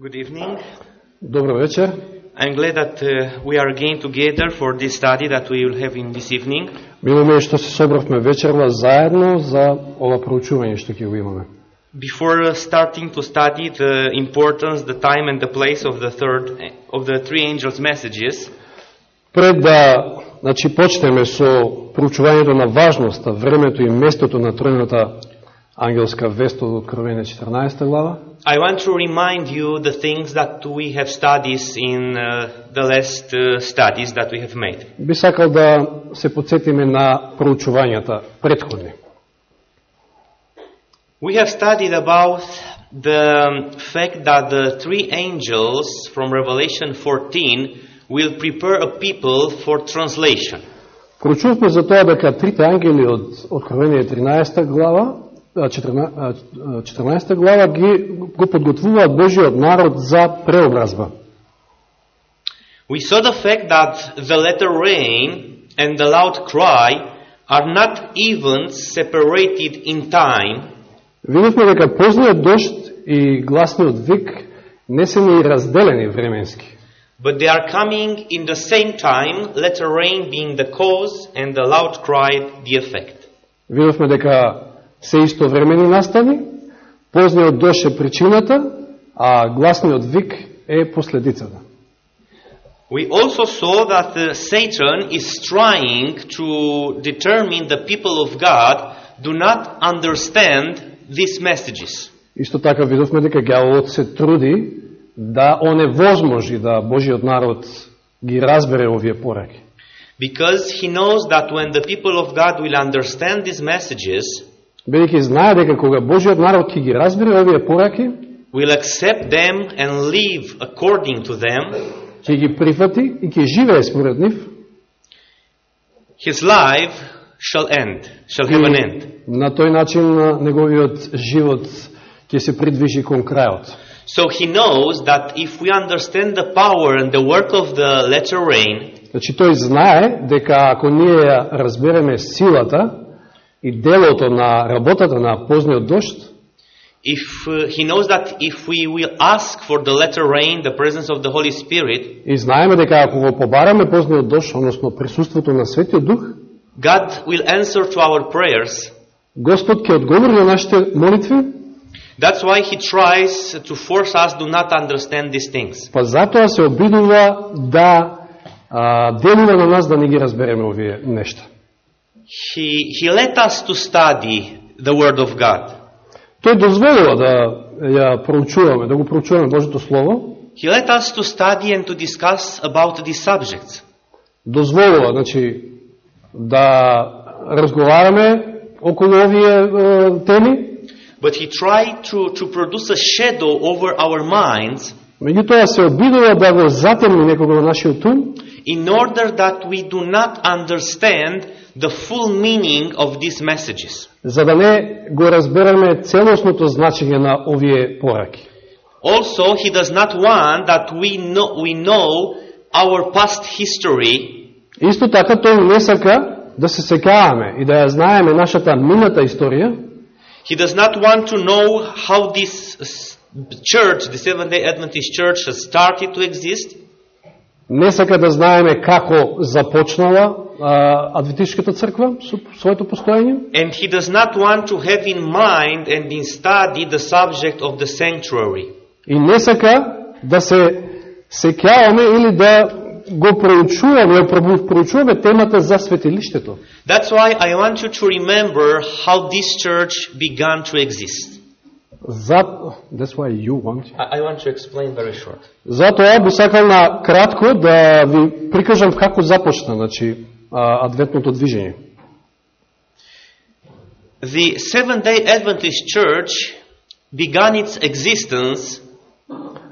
Good evening. Добро вечер. I'm glad that uh, we are again together for this study that we will have in this evening. Мило ми е што се собравме вечерва заедно за ова проучување што ќе го имаме. Before uh, starting to study the importance, the time and the place of the third of the three angels' messages, Пред да значи, почнеме со проучувањето на важноста, времето и местото на тројната ангелска вест од Откровение 14 глава, I want to remind you the things that we have studied in uh, the last uh, studies that we have made. би сакал да се подсетиме на проучувањата предходни. We have studied about the fact that the three angels from Revelation 14 will prepare a people for translation. Проучувавме за тоа дека трите ангели од Откровение 13 глава, а, 14, а, 14 глава ги го подготвуваат Божиот народ за преобразба. We saw the fact that the letter rain and the loud cry are not events separated in time, Видовме дека позниот дошт и гласниот вик не се ни разделени временски, but they are coming in the same time, letter rain being the cause and the loud cry the effect. Видовме дека се истовремени настани, позниот дошт е причината, а гласниот вик е последицата. We also saw that uh, Satan is trying to determine the people of God do not understand these messages. Исто така видовме дека гјаволот се труди да оневозможи да Божиот народ ги разбере овие пораки. Because he knows that when the people of God will understand these messages, Бидејќи знае дека кога Божиот народ ќе ги разбере овие пораки, will accept them and live according to them, ќе ги прифати и ќе живее според нив, his life shall end, shall have an end. на тој начин неговиот живот ќе се придвижи кон крајот. So he knows that if we understand the power and the work of the letter rain, Значи тој знае дека ако ние разбереме силата и делото на работата на позниот дошт, if uh, he knows that if we will ask for the letter rain, the presence of the Holy Spirit, и знаеме дека ако го побараме позниот дошт, односно присуството на Светиот Дух, God will answer to our prayers. Господ ќе одговори на нашите молитви, That's why he tries to force us to not understand these things. па затоа се обидува да а, делува на нас да не ги разбереме овие нешта. He, he let us to study the Word of God. Тој дозволува да ја проучуваме, да го проучуваме Божито Слово, He let us to study and to discuss about these subjects. дозволува, значи, да разговараме околу овие е, теми, But he tried to, to produce a shadow over our minds меѓутоа се обидува да го затемни некого на нашиот ум, in order that we do not understand the full meaning of these messages. за да не го разбереме целосното значење на овие пораки. Also, he does not want that we know, we know our past history Исто така тој не сака да се секаваме и да ја знаеме нашата мината историја, He does not want to know how this s- church, the Seventh day Adventist church, has started to exist. не сака да знаеме како започнала а, Адвентишката црква со своето постоење, And he does not want to have in mind and in study the subject of the sanctuary. И не сака да се сеќаваме или да го проучуваме, да пробу- проучуваме темата за светилиштето. That's why I want you to remember how this church began to exist. За... That's why you want. I, I want to explain very short. Затоа би сакал на кратко да ви прикажам како започна, значи, а, адвентното движење. The Seventh day Adventist church began its existence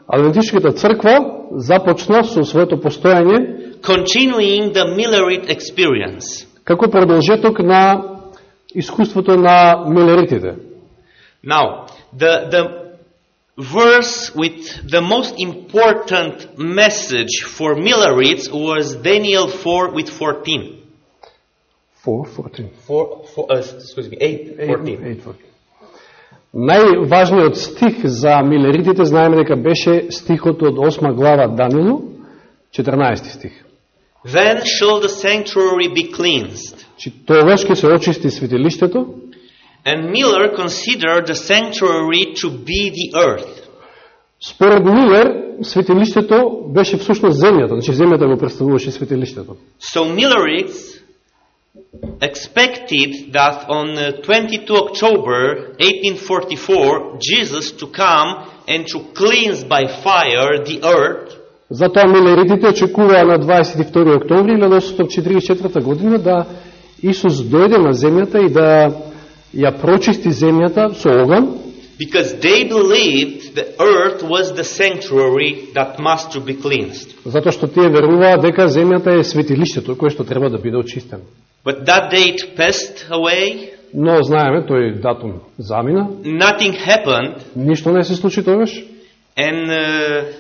Адвентишката црква започна со своето постоење continuing the Millerite experience. како продолжеток на искуството на милеритите. Now, the, the verse with the most important message for Millerites was Daniel 4 with 14. 4, 14. Four, four, uh, excuse me, 8, 14. 8, 14. Најважниот стих за милеритите знаеме дека беше стихот од 8 глава Данилу, 14 стих. Then shall the sanctuary be cleansed. Чи тогаш ќе се очисти светилиштето, And Miller considered the sanctuary to be the earth. Според Милер, светилиштето беше всушност земјата, значи земјата го представуваше светилиштето. So Millerites expected that on uh, 22 October 1844 Jesus to come and to cleanse by fire the earth Затоа милеритите очекуваа на 22 октомври 1844 година да Исус дојде на земјата и да ја прочисти земјата со оган, because they believed the earth was the sanctuary that must to be cleansed. затоа што тие веруваа дека земјата е светилиштето кое што треба да биде очистено. But that date passed away, Но знаеме, тој датум замина, nothing happened, ништо не се случи тогаш, and uh,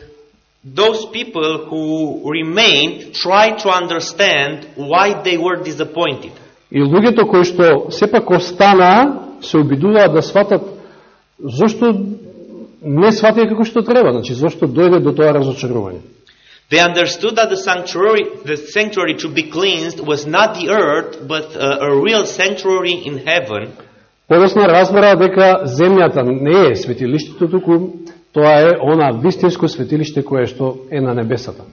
those people who remained tried to understand why they were disappointed. И луѓето кои што сепак останаа, се обидуваа да сватат зошто не сватија како што треба, значи зошто дојде до тоа разочарување. They understood that the sanctuary, the sanctuary to be cleansed was not the earth, but uh, a real sanctuary in heaven. Подоцна разбраа дека земјата не е светилиштето, туку тоа е она вистинско светилиште кое што е на небесата.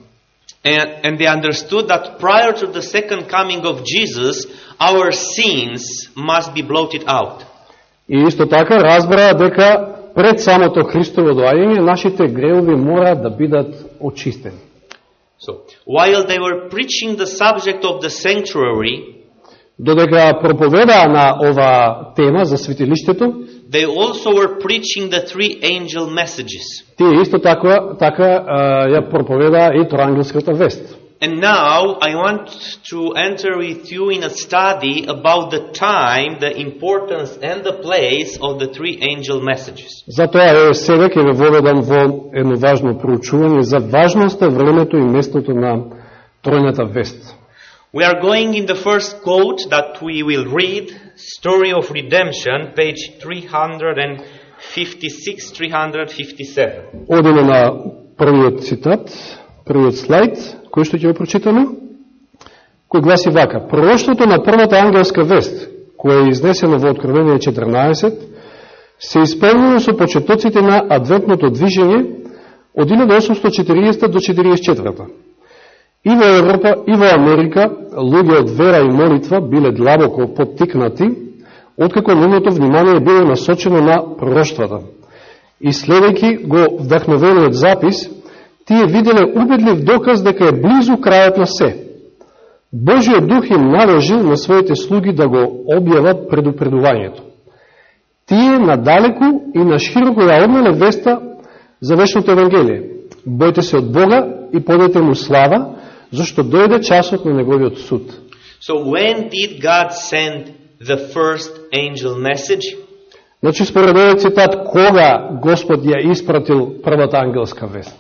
And, and they understood that prior to the second coming of Jesus, our sins must be blotted out. И исто така разбраа дека пред самото Христово доаѓање нашите греови мора да бидат очистени. So, while they were preaching the subject of the sanctuary, Додека проповедаа на ова тема за светилиштето, they also were preaching the three angel messages. тие исто така, така а, ја проповедаа и троангелската вест. And now I want to enter with you in a study about the time, the importance, and the place of the three angel messages. Затоа е сега ќе ве воведам во едно важно проучување за важноста, времето и местото на тројната вест. We are going in the first quote that we will read, Story of Redemption, page 356-357. Одиме на првиот цитат, првиот слайд, кој што ќе го прочитаме, кој гласи вака. Пророштвото на првата ангелска вест, која е изнесено во Откровение 14, се исполнило со почетоците на адвентното движење од 1840 до 44. И во Европа, и во Америка, луѓе од вера и молитва биле длабоко поттикнати, откако нивното внимание било насочено на пророштвата. И следејќи го вдахновениот запис, тие виделе убедлив доказ дека е близу крајот на се. Божиот дух им наложил на своите слуги да го објават предупредувањето. Тие надалеку и на широко ја однеле веста за вечното Евангелие. Бојте се од Бога и подете му слава, зашто дојде часот на неговиот суд. So when did God send the first angel message? Значи, според овој цитат, кога Господ ја испратил првата ангелска вест?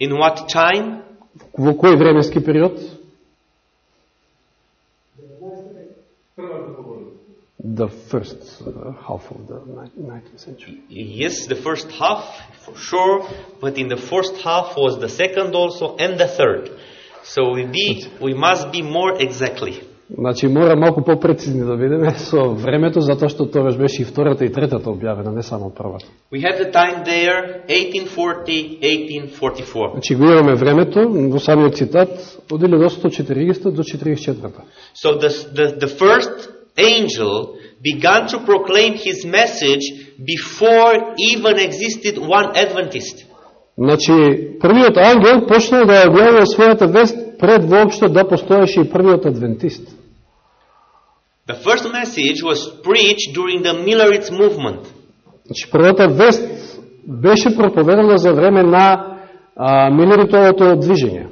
In what time? Во кој временски период? The first uh, half of the 19th century. Yes, the first half, for sure, but in the first half was the second also and the third. So we, be, we must be more exactly. Значи, мора малку попрецизни да бидеме со времето, затоа што тогаш беше и втората и третата објавена, не само првата. We have the time there, 1840, 1844. Значи, го имаме времето во самиот цитат од 1840 до 44. So the, the, the first angel began to proclaim his message before even existed one Adventist. Значи, првиот ангел почнал да ја објавува својата вест пред воопшто да постоеше и првиот адвентист. The first message was preached during the Millerites movement. Значи, првата вест беше проповедана за време на а, Милеритовото движење.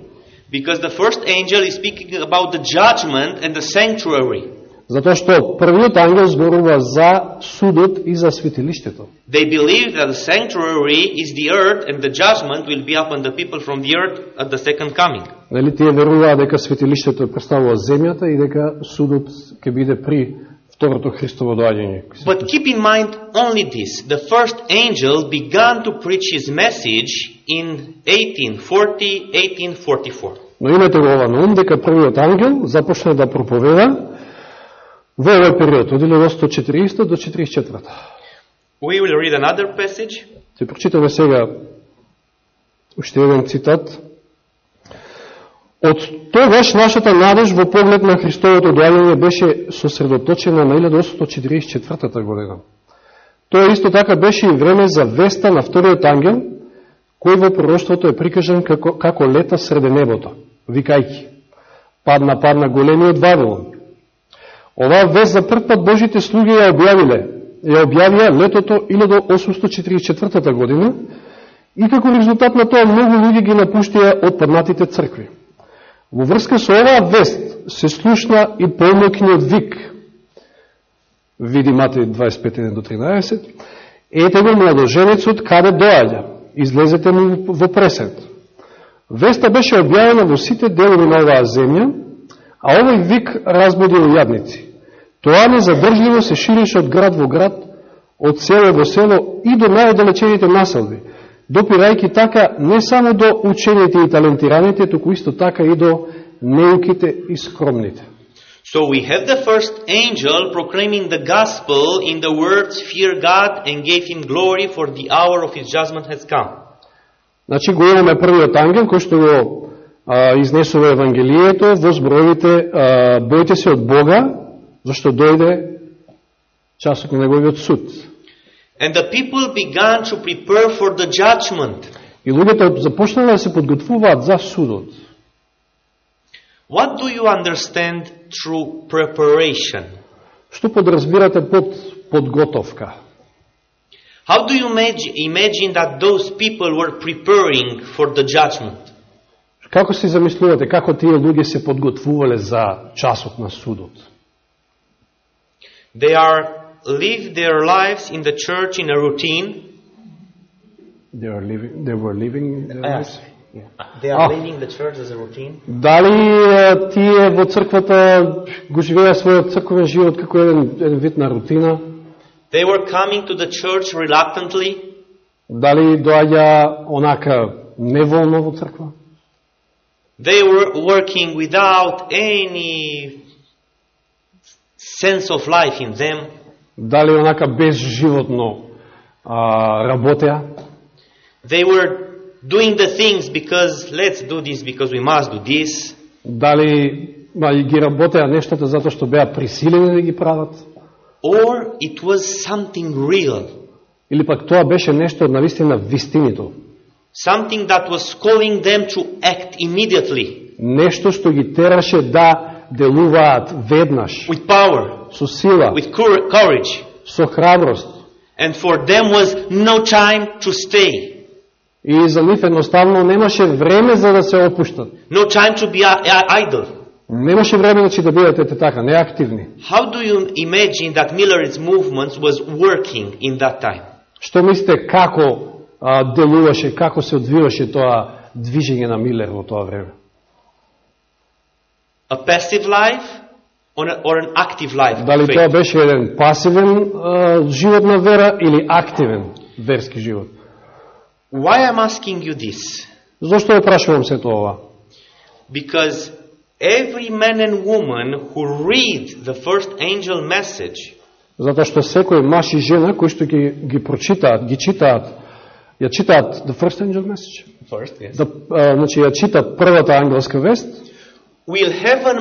Because the first angel is speaking about the judgment and the sanctuary. Затоа што првиот ангел зборува за судот и за светилиштето. They believe that the sanctuary is the earth and the judgment will be upon the people from the earth at the second coming. Нели тие веруваа дека светилиштето представува земјата и дека судот ќе биде при второто Христово доаѓање. But keep in mind only this. The first angel began to preach his message in 1840, 1844. Но имате го ова на ум дека првиот ангел започна да проповеда во овој период, од 1840 до 44. We will read another passage. Се прочитаме сега уште еден цитат. Од тогаш нашата надеж во поглед на Христовото доаѓање беше сосредоточена на 1844 година. Тоа исто така беше и време за веста на вториот ангел, кој во пророштвото е прикажан како, како лета среде небото, викајки, падна, падна големиот Вавилон. Оваа вест за прв пат Божите слуги ја објавиле, ја објавија летото 1844 година и како резултат на тоа многу луѓе ги напуштија од паднатите цркви. Во врска со оваа вест се слушна и помокниот вик, види Матеј 25.1 до 13, ете го младоженецот каде доаѓа, излезете му во пресет. Веста беше објавена во сите делови на оваа земја, а овој вик разбудил јадници. Тоа незадржливо се ширише од град во град, од село во село и до најодалечените населби, допирајќи така не само до учените и талентираните, туку исто така и до неуките и скромните. So we have the first angel proclaiming the gospel in the words, Fear God and gave him glory for the hour of his judgment has come. Значи го имаме првиот ангел кој што го а, изнесува Евангелието во зборовите бојте се од Бога, зашто дојде часот на неговиот суд. And the people began to prepare for the judgment. И луѓето започнале да се подготвуваат за судот. What do you understand through preparation? Што подразбирате под подготовка? How do you imag- imagine that those people were preparing for the judgment? Како се замислувате, како тие луѓе се подготвувале за часот на судот? They are live their lives in the church in a routine. They, are living, they were living their lives? They are Ah. living the church as a routine. Дали е, тие во црквата го живеа својот црковен живот како еден, еден вид на рутина? They were coming to the church reluctantly. Дали доаѓа онака неволно во црква? They were working without any sense of life in them. Дали онака безживотно работеа? They were doing the things because let's do this because we must do this. Дали и ги работеа нештата затоа што беа присилени да ги прават? Or it was something real. Или пак тоа беше нешто од навистина вистинито? Something that was calling them to act immediately Нешто што ги тераше да делуваат веднаш, with power, со сила, with cour- courage. со храброст. And for them was no time to stay, И за нив едноставно немаше време за да се опуштат. no time to be idle. Немаше време значи, да бидете ете така, неактивни. How do you imagine that Miller's movement was working in that time? Што мислите како а, делуваше, како се одвиваше тоа движење на Милер во тоа време? A passive life or, a- or an active life? of Дали faith? тоа беше еден пасивен а, живот на вера или активен верски живот? Why I'm asking you this? Зошто ја прашувам се тоа? Because every man and woman who read the first angel message Затоа што секој маж и жена кои што ги, ги прочитаат, ги читаат, ја читаат the first angel message, first, yes, да, а, значи ја читаат првата ангелска вест, Will have a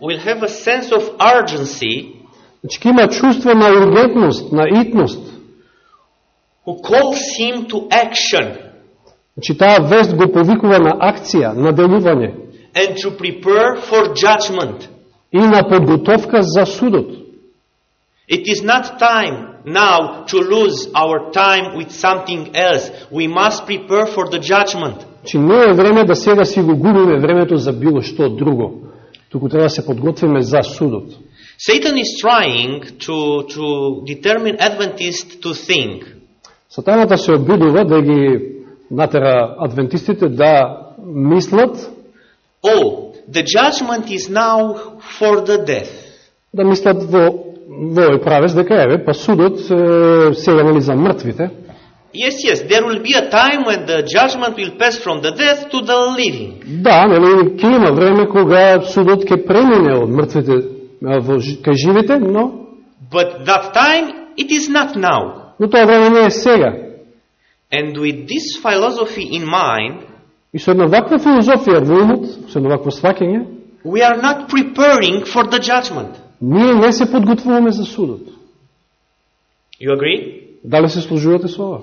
will have a sense of urgency значи ќе има чувство на ургентност, на итност. who calls him to action Значи таа вест го повикува на акција, на делување and to prepare for judgment. и на подготовка за судот. It is not time now to lose our time with something else. We must prepare for the judgment. Значи не е време да сега си го губиме времето за било што друго, туку треба да се подготвиме за судот. Satan is trying to, to determine Adventists to think Сатаната се обидува да ги натера адвентистите да мислат, oh, the judgment is now for the death. да мислат во во овој правец дека еве, па судот сега нели за мртвите, Yes, yes, there will be a time when the judgment will pass from the death to the living. Да, нели, ќе има време кога судот ќе премине од мртвите во, кај живите, но, But that time, it is not now. но тоа време не е сега. And with this philosophy in mind, И со една ваква филозофија во умот, со една вакво сваќање, we are not preparing for the judgment. Ние не се подготвуваме за судот. You agree? Дали се служувате со ова?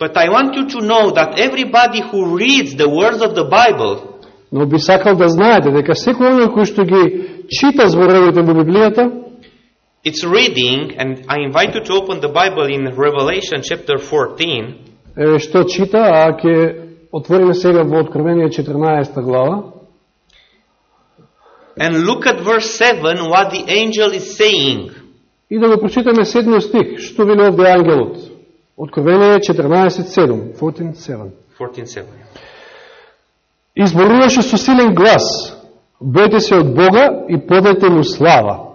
But I want you to know that everybody who reads the words of the Bible Но би сакал да знаете дека секој оној кој што ги чита зборовите во Библијата, It's reading, and I invite you to open the Bible in Revelation chapter 14, е, што чита, а ќе отвориме сега во Откровение 14 глава, and look at verse 7 what the angel is saying. и да го прочитаме седмиот стих, што вели овде ангелот. Откровение 14.7, 14.7. 14:7. Изборуваше со силен глас, бојте се од Бога и подайте му слава,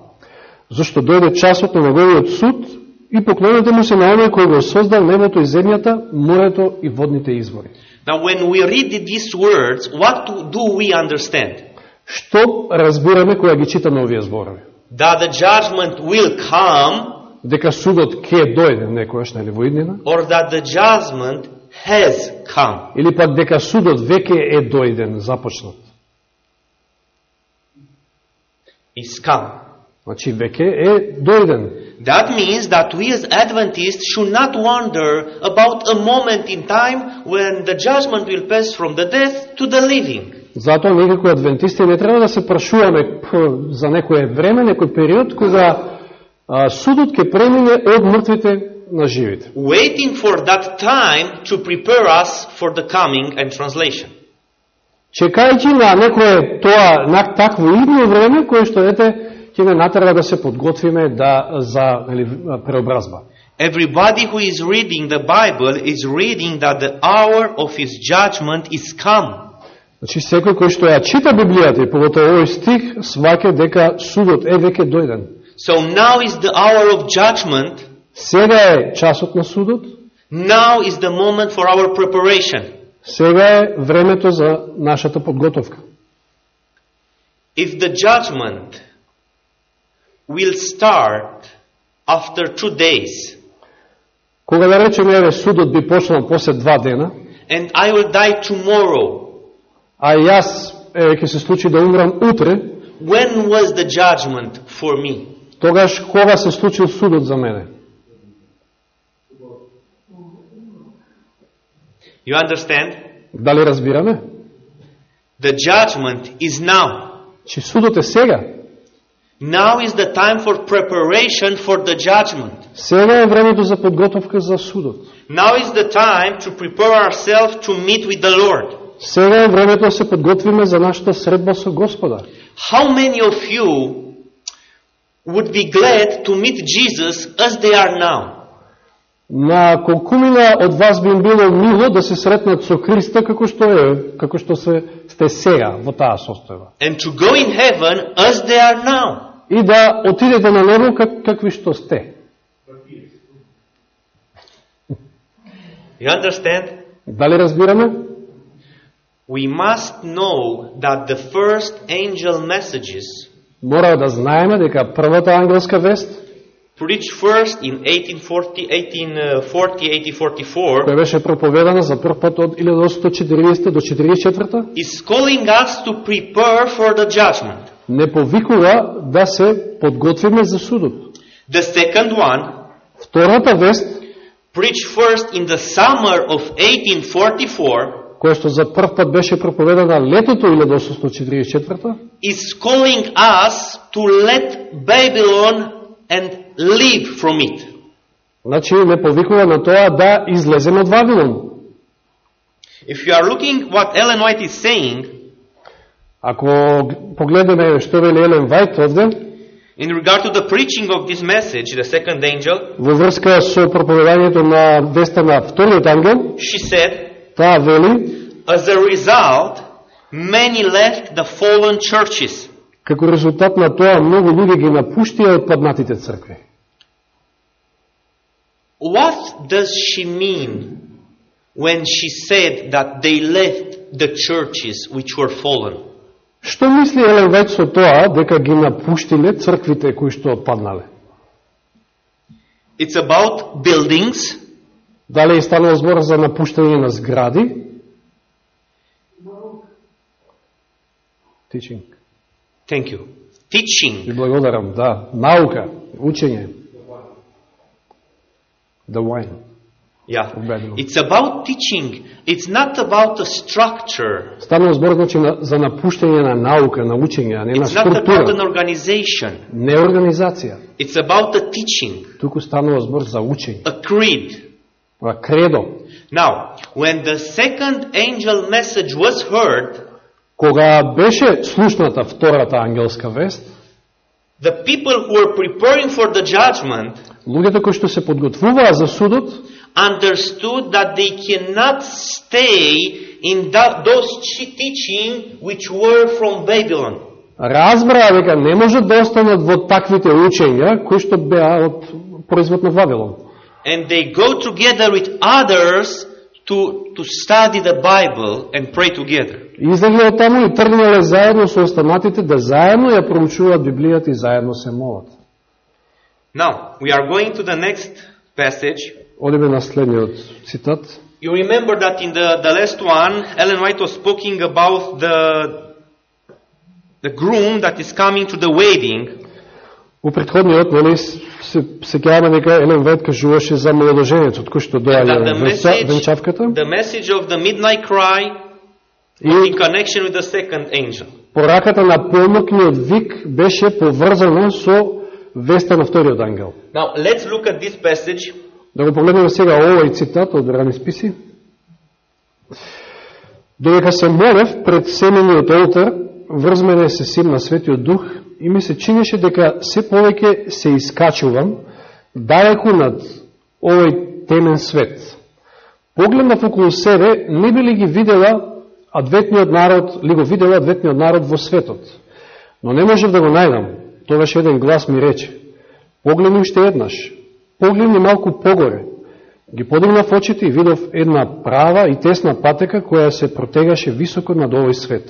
зашто дојде часот на неговиот суд и поклонете му се на оној кој го создал небото и земјата, морето и водните извори. Now, when we read these words, what do we understand? Што разбираме кога ги читаме овие зборови? That the judgment will come, Дека судот ќе дојде некојаш нели во иднина, or that the judgment has come? или пак дека судот веќе е дојден, започнат. Is come. Значи веќе е дојден. That means that we as Adventists should not wonder about a moment in time when the judgment will pass from the death to the living. Затоа ние како адвентисти не треба да се прашуваме за некое време, некој период кога а, судот ќе премине од мртвите на живите. Waiting for that time to prepare us for the coming and translation. Чекајќи на некое тоа на такво идно време кое што ете ќе не натера да се подготвиме да за нели преобразба. Everybody who is reading the Bible is reading that the hour of his judgment is come. Значи секој кој што ја чита Библијата и поготово овој стих сваќа дека судот е веќе дојден. So now is the hour of judgment. Сега е часот на судот, Now is the moment for our preparation. сега е времето за нашата подготовка. If the judgment will start after two days, Кога да речеме еве судот би почнал после два дена, and I will die tomorrow, а јас е, ќе се случи да умрам утре, when was the judgment for me? тогаш кога се случил судот за мене? You understand? Дали разбираме? The judgment is now. Че судот е сега. Now is the time for preparation for the judgment. Сега е времето за подготовка за судот. Now is the time to prepare ourselves to meet with the Lord. Сега е времето да се подготвиме за нашата средба со Господа. How many of you would be glad to meet Jesus as they are now? На колкумина од вас би им било мило да се сретнат со Христа како што е, како што се сте сега во таа состојба. And to go in heaven as they are now. И да отидете на небо как, какви што сте. You understand? Дали разбираме? We must know that the first angel messages Мора да знаеме дека првата ангелска вест, preached first in 1840, 1840 1844 која беше проповедана за прв пат од 1840 до 44 is calling us to prepare for the judgment. не повикува да се подготвиме за судот. The second one, Втората вест, preached first in the summer of 1844, која што за прв пат беше проповедана летото 1844 is calling us to let Babylon and live from it. значи не повикува на тоа да излеземе од Вавилон. If you are looking what Ellen White is saying Ако погледнеме што вели Елен Вајт овде, in regard to the preaching of this message, the second angel, во врска со проповедањето на веста на вториот ангел, she said, таа вели, as a result, many left the fallen churches. Како резултат на тоа, многу луѓе ги напуштија отпаднатите цркви. What does she mean when she said that they left the churches which were fallen? Што мисли Елен Вајт со тоа дека ги напуштиле црквите кои што отпаднале? It's about buildings, Дали е станало збор за напуштање на згради? Teaching. thank you, teaching, Ви благодарам, да. Наука, учење. The wine. yeah. It's about teaching. It's not about a structure. Станало збор значи на, за напуштање на наука, на учење, а не на It's not about структура. an organization. Не организација. It's about the teaching, Туку станува збор за учење. a creed. А кредо. Now, when the second angel message was heard, Кога беше слушната втората ангелска вест, the people who were preparing for the judgment луѓето кои што се подготвуваа за судот, understood that they cannot stay in that, those chi- teaching which were from Babylon. разбраа дека не можат да останат во таквите учења кои што беа од производ на Вавилон. And they go together with others to, to study the Bible and pray together. И излегле од таму и тргнале заедно со останатите да заедно ја проучуваат Библијата и заедно се молат. Now, we are going to the next passage. Одиме на следниот цитат. You remember that in the, the last one, Ellen White was speaking about the, the groom that is coming to the wedding. Во предходниот, нели, се сеќаваме дека Елен Вајт кажуваше за младоженецот кој што доаѓа во венчавката the message of the midnight cry in connection with the second angel. пораката на помокниот вик беше поврзана со веста на вториот ангел. Now, let's look at this passage. Да го погледнеме сега овој цитат од рани списи. Додека се молев пред семениот олтар, врз мене се симна светиот дух и ми се чинеше дека се повеќе се искачувам далеку над овој темен свет. Погледнав околу себе, не би ли ги видела адветниот народ, ли го видела адветниот народ во светот. Но не можев да го најдам. Тогаш еден глас ми рече, погледни уште еднаш, погледни малку погоре. Ги подигнав очите и видов една права и тесна патека која се протегаше високо над овој свет.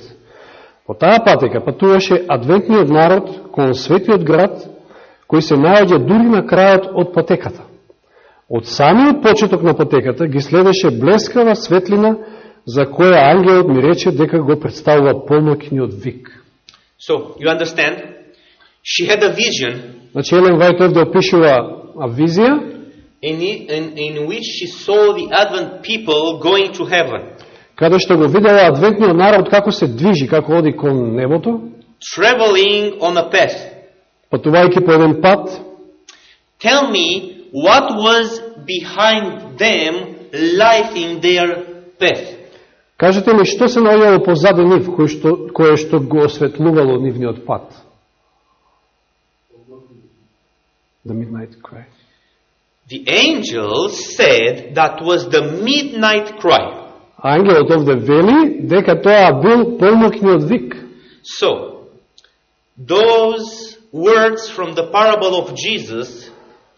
По таа патека патуваше адвентниот народ кон светиот град, кој се наоѓа дури на крајот од патеката. Од самиот почеток на патеката ги следеше блескава светлина за која ангелот ми рече дека го представува полноќниот вик. So, you understand? She had a vision Значи Елен Вајт овде опишува а визија, in, in, in which she saw the Advent people going to heaven, каде што го видела адвентниот народ како се движи, како оди кон небото, traveling on a path. патувајќи по еден пат, Tell me what was behind them lighting their path. кажете ми што се наоѓало позади нив, кој што, кое што го осветлувало нивниот пат. The midnight cry. The angel said that was the midnight cry. Ангелот овде вели дека тоа бил полнокниот вик. So, those words from the parable of Jesus,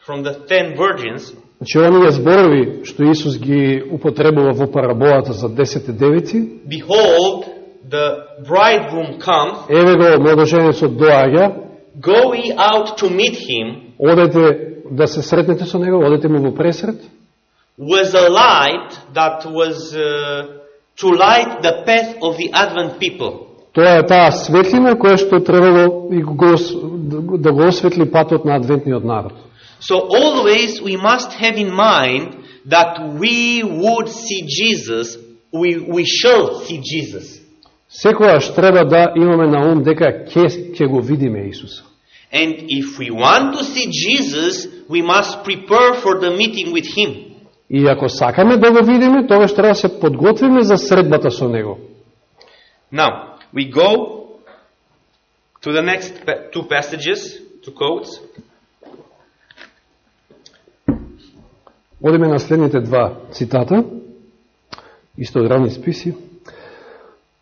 from the ten virgins, Значи, оние зборови што Исус ги употребува во параболата за 10 девици, behold, the bridegroom comes, еве го младоженецот доаѓа, go ye out to meet him, одете да се сретнете со него, одете му во пресрет, was a light that was uh, to light the path of the Advent people. Тоа е таа светлина која што требало и го, ос- да го осветли патот на адвентниот народ. So always we must have in mind that we would see Jesus, we, we shall see Jesus. Секојаш треба да имаме на ум дека ќе ќе го видиме Исуса. And if we want to see Jesus, we must prepare for the meeting with Him. И ако сакаме да го видиме, тогаш треба да се подготвиме за средбата со него. Now, we go to the next two passages, two quotes. Одиме на следните два цитата, исто од равни списи.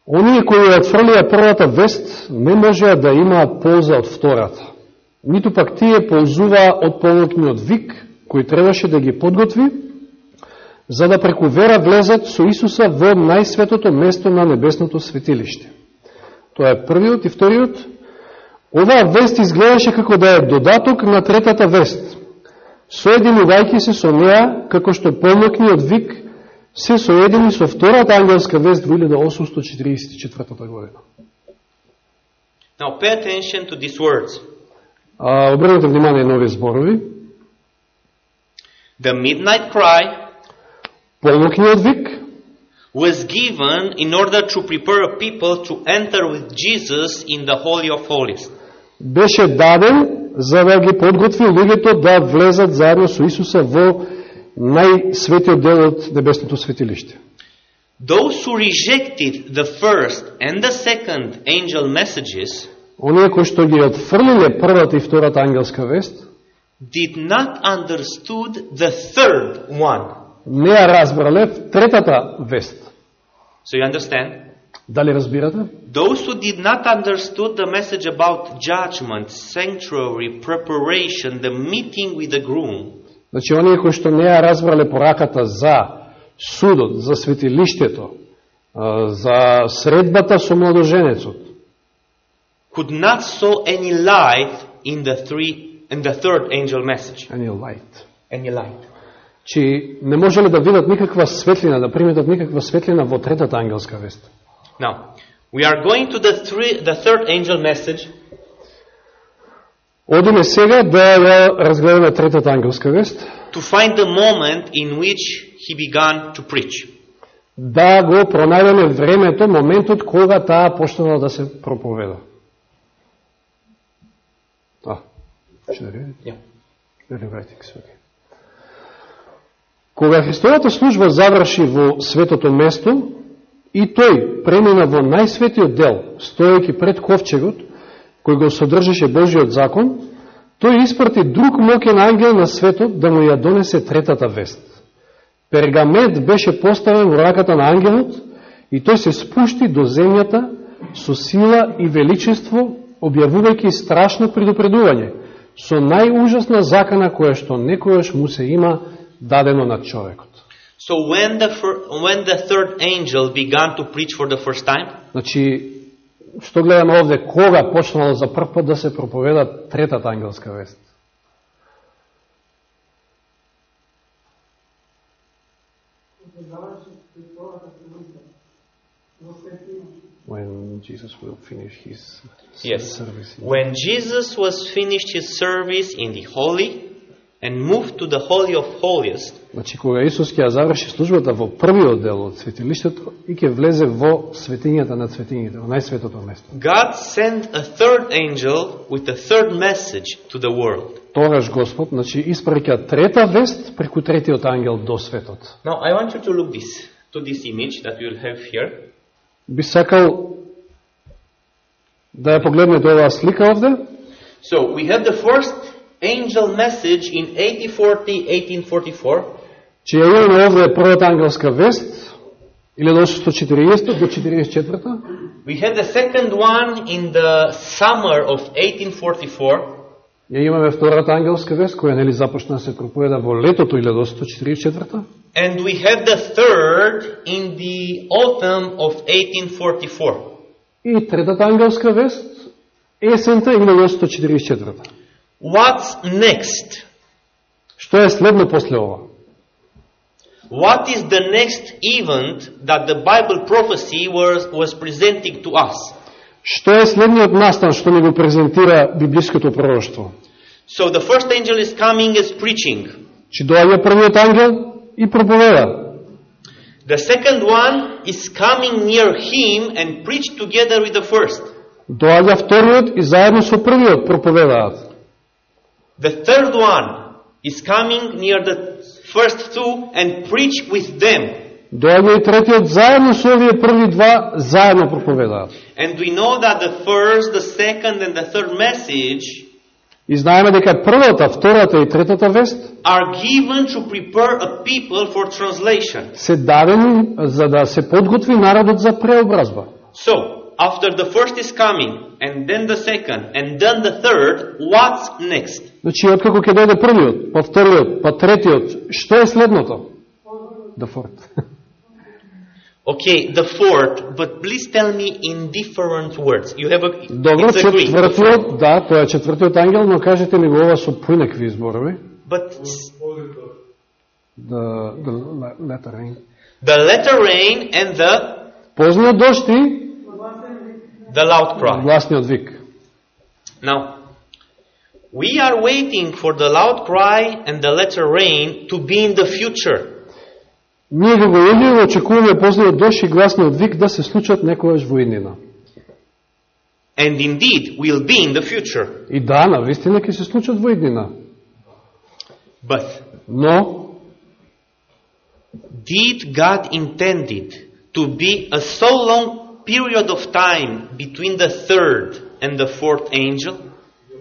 Оние кои ја отфрлија првата вест не можеа да имаат полза од втората. Ниту пак тие ползуваа од помокниот вик кој требаше да ги подготви, за да преку вера влезат со Исуса во најсветото место на небесното светилиште. Тоа е првиот и вториот. Оваа вест изгледаше како да е додаток на третата вест, соединувајќи се со неа како што помокниот вик се соедини со втората ангелска вест во 1844 година. Now pay attention to these words. А, обрнете внимание на овие зборови. The midnight cry was given in order to prepare a people to enter with Jesus in the Holy of Holies. беше даден за да ги подготви луѓето да влезат заедно со Исуса во најсветиот дел од небесното светилиште. Those who rejected the first and the second angel messages Оние кои што ги отфрлиле првата и втората ангелска вест, did not understood the third one. не ја разбрале третата вест. So you understand? Дали разбирате? Those who did not understood the message about judgment, sanctuary, preparation, the meeting with the groom, Значи, оние кои што не ја разбрале пораката за судот, за светилиштето, за средбата со младоженецот, could not saw any light in the three in the third angel message. any light. Any light. Чи не можеле да видат никаква светлина, да приметат никаква светлина во третата ангелска вест. Now, we are going to the three, the third angel message, Одиме сега да ја разгледаме третата ангелска вест, to find the moment in which he began to preach. да го пронајдеме времето, моментот кога таа почнала да се проповеда. А, ще да видите? Yeah. Really writing, okay. Кога Христовата служба заврши во светото место, и тој премина во најсветиот дел, стоејќи пред ковчегот, кој го содржеше Божиот закон, тој испрати друг мокен ангел на светот да му ја донесе третата вест. Пергамент беше поставен во раката на ангелот и тој се спушти до земјата со сила и величество, објавувајќи страшно предупредување, со најужасна закана која што некојаш му се има дадено на човекот. So when the when the third angel began to preach for the first time, Значи, што гледаме овде, кога почнало за прв пат да се проповеда третата ангелска вест? When Jesus will finish his Yes. service. when Jesus was finished his service in the holy and moved to the holy of holiest, Значи, кога Исус ќе ја заврши службата во првиот дел од светилиштето и ќе влезе во светињата на светињите, во најсветото место. God sent a third angel with a third message to the world. Тогаш Господ, значи, испраќа трета вест преку третиот ангел до светот. Now I want you to look this to this image that we will have here. Би сакал да ја погледнете оваа слика овде. So we have the first angel message in 1840 1844 Че ја имаме овде првата ангелска вест, 1840 до 44 We had the second one in the summer of 1844, Ја имаме втората ангелска вест, која нели започна да се проповеда во летото 1844 and we have the third in the autumn of 1844. И третата ангелска вест, есента 1844 What's next? Што е следно после ова? What is the next event that the Bible prophecy was, was presenting to us? Што е следниот настан што ни го презентира библиското пророќство? So the first angel is coming as preaching. Че доаѓа првиот ангел и проповеда. The second one is coming near him and preach together with the first. Доаѓа вториот и заедно со првиот проповедаат. The third one is coming near the first two and preach with them. Доаѓа и третиот заедно со овие први два заедно проповедаат. And we know that the first, the second, and the third message И знаеме дека првата, втората и третата вест are given to prepare a people for translation. се дадени за да се подготви народот за преобразба. So, after the first is coming, and then the second, and then the third, what's next? Значи, откако ќе дојде првиот, па вториот, па третиот, што е следното? The fourth. Okay, the fourth, but please tell me in different words. You have a Добро, it's a Greek. четвртиот, да, тоа е четвртиот ангел, но кажете ми го ова со поинакви зборови. But The, the letter rain. the letter rain and the Позниот дошт и the loud cry. гласниот вик. Now, we are waiting for the loud cry and the letter rain to be in the future. Ние како луѓе очекуваме позниот дошт и гласниот вик да се случат некојаш во иднина. And indeed, will be in the future. И да, на вистина ќе се случат во иднина. But Но, did God intended to be a so long period of time between the third and the fourth angel?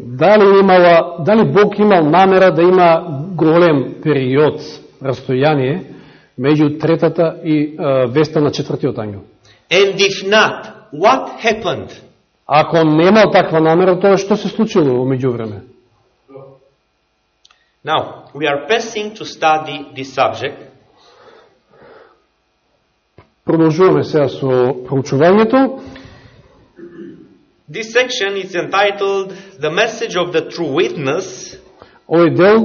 дали, имала, дали Бог имал намера да има голем период, растојание, меѓу третата и е, веста на четвртиот ангел? And if not, what happened? Ако немал таква намера, тоа што се случило во меѓувреме? Now, we are passing to study this subject, Продолжуваме сега со проучувањето. This section is entitled The Message of the True Witness, Овој дел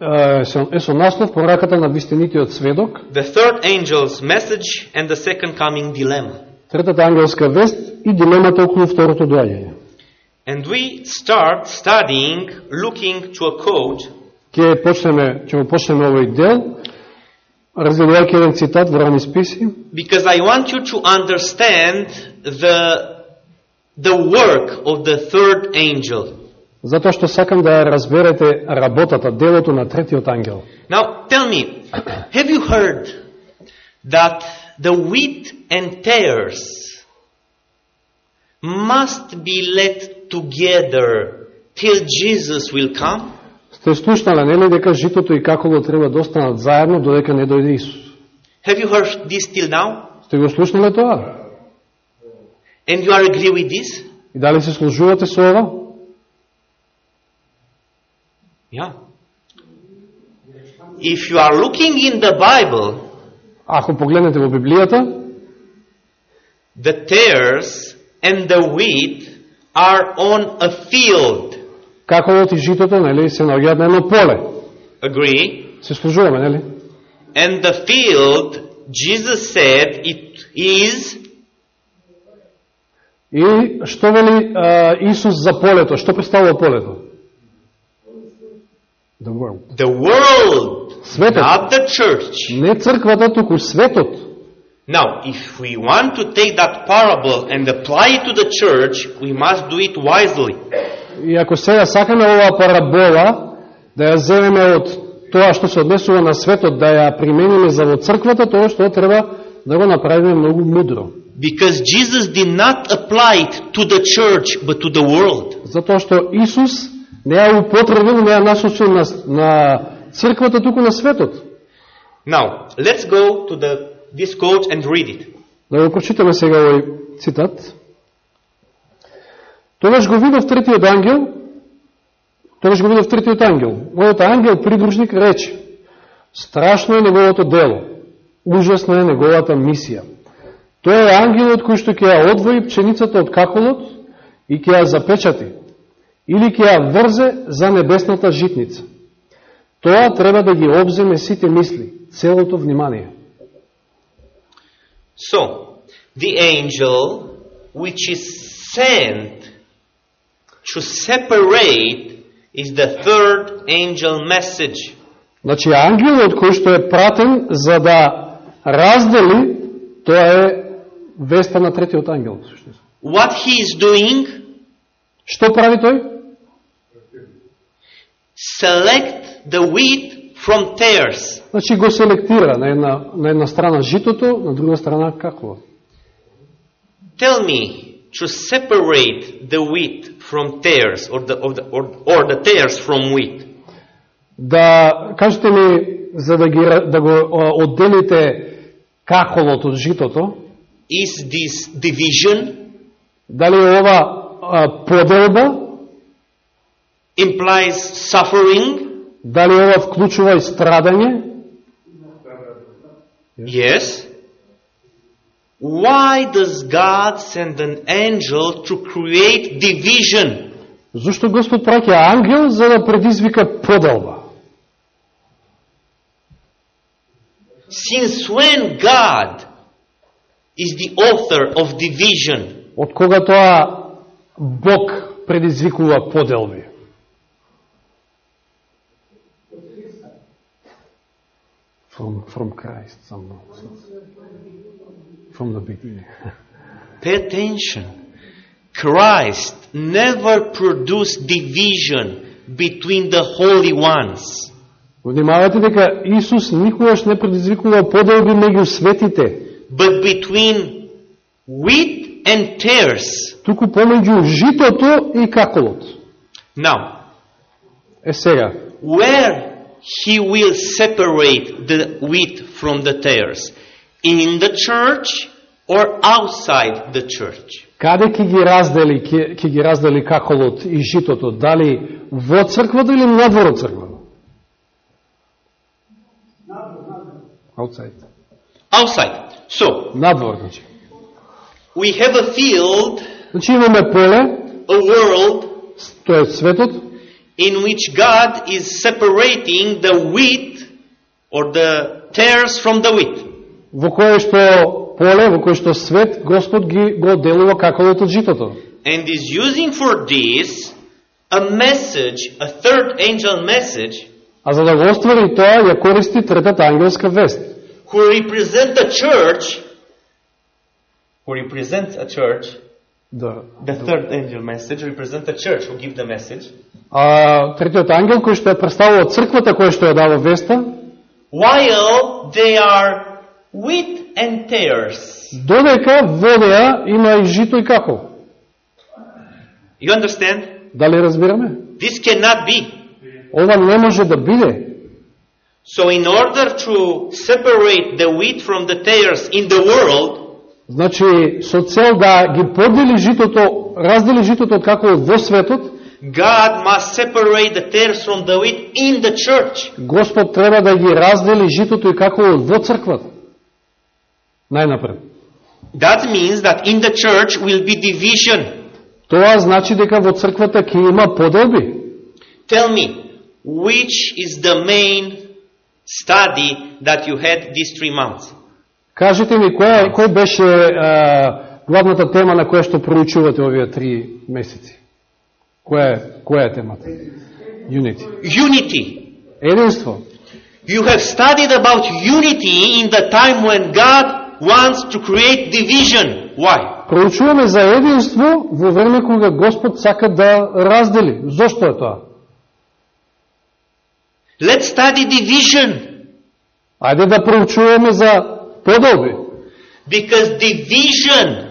е, со- наслов Пораката на вистинитиот сведок, the third angel's message, and the second coming dilemma. третата ангелска вест и дилемата околу второто доаѓање. And we start studying looking to a quote Ќе почнеме, ќе почнеме овој дел, разгледувајќи еден цитат во рани списи, because I want you to understand the, the work of the third angel. затоа што сакам да ја разберете работата, делото на третиот ангел. Now, tell me, have you heard that the wheat and tares must be let together till Jesus will come? Сте слушнале, нели дека житото и каколо треба да останат заедно додека не дојде Исус? Have you heard this till now? Сте го слушнале тоа? And you are agree with this? И дали се служувате со ова? Yeah. If you are looking in the Bible, Ако погледнете во Библијата, the tares and the wheat are on a field. каколот и житото, нели, се наоѓаат на едно поле. Agree? Се служуваме, нели? And the field, Jesus said, it is И што вели а, Исус за полето? Што представува полето? The world. the world, Светот. not the church. Не црквата, туку светот. Now, if we want to take that parable and apply it to the church, we must do it wisely. И ако сега сакаме оваа парабола да ја земеме од тоа што се однесува на светот, да ја примениме за во црквата, тоа што треба да го направиме многу мудро. Because Jesus did not apply it to the church, but to the world. Затоа што Исус не ја употребил, не ја насочил на, на црквата, туку на светот. Now, let's go to the, this quote and read it. Да го прочитаме сега овој цитат. Тогаш го видов третиот ангел, тогаш го видов третиот ангел. Мојот ангел придружник рече, страшно е неговото дело, ужасна е неговата мисија. Тој е ангелот кој што ќе ја одвои пченицата од каколот и ќе ја запечати, или ќе ја врзе за небесната житница. Тоа треба да ги обземе сите мисли, целото внимание. So, the angel which is sent to separate is the third angel message. Значи, ангелот кој што е пратен за да раздели, тоа е веста на третиот ангел. всушност. What he is doing, Што прави тој? select the wheat from tares. Значи, го селектира на една, на една страна житото, на друга страна какво? Tell me to separate the wheat from tares or the, or the, or, or the tares from wheat. Да кажете ми, за да, ги, ра- да го а, одделите каколот од житото, is this division, Дали ова а, поделба, implies suffering? дали ова вклучува и страдање? Yes. Why does God send an angel to create division? Зошто Господ праќа ангел за да предизвика поделба? Since when God is the author of division? Од кога тоа Бог предизвикува поделби? From, from Christ, somehow. From the beginning. Pay attention. Christ never produced division between the holy ones. Внимавате дека Исус никогаш не предизвикува поделби меѓу светите, but between wheat and tares. туку помеѓу житото и каколот. Now, Е сега, where he will separate the wheat from the tares? In the church or outside the church? каде ќе ги раздели, ќе, ќе ги раздели каколот и житото? Дали во црквата или надвор од црквата? Outside. Outside. So, Надвор, значи. we have a field, Значи имаме поле, a world, тоа е светот, in which God is separating the wheat or the tares from the wheat. Во кое што поле, во кое што свет, Господ ги го делува каколот од житото. And is using for this a message, a third angel message, А за да го оствари тоа, ја користи третата ангелска вест. who represent the church, who represents a church, Да. the third angel message represents the church who give the message, А третиот ангел кој што ја представува црквата која што ја дава веста, while they are wheat and tares. додека во неа има и жито и како. You understand? Дали разбираме? This cannot be. Ова не може да биде. So in order to separate the wheat from the tares in the world, Значи, со цел да ги подели житото, раздели житото од како во светот, God must separate the tares from the wheat in the church. Господ треба да ги раздели житото и како во црквата. Најнапред. That means that in the church will be division. Тоа значи дека во црквата ќе има поделби. Tell me, which is the main study that you had these three months? Кажете ми, која, кој беше а, главната тема на која што проучувате овие три месеци? Која е, која е темата? Unity. Unity. Единство. You have studied about unity in the time when God wants to create division. Why? Проучуваме за единство во време кога Господ сака да раздели. Зошто е тоа? Let's study division. Ајде да проучуваме за поделби. Because division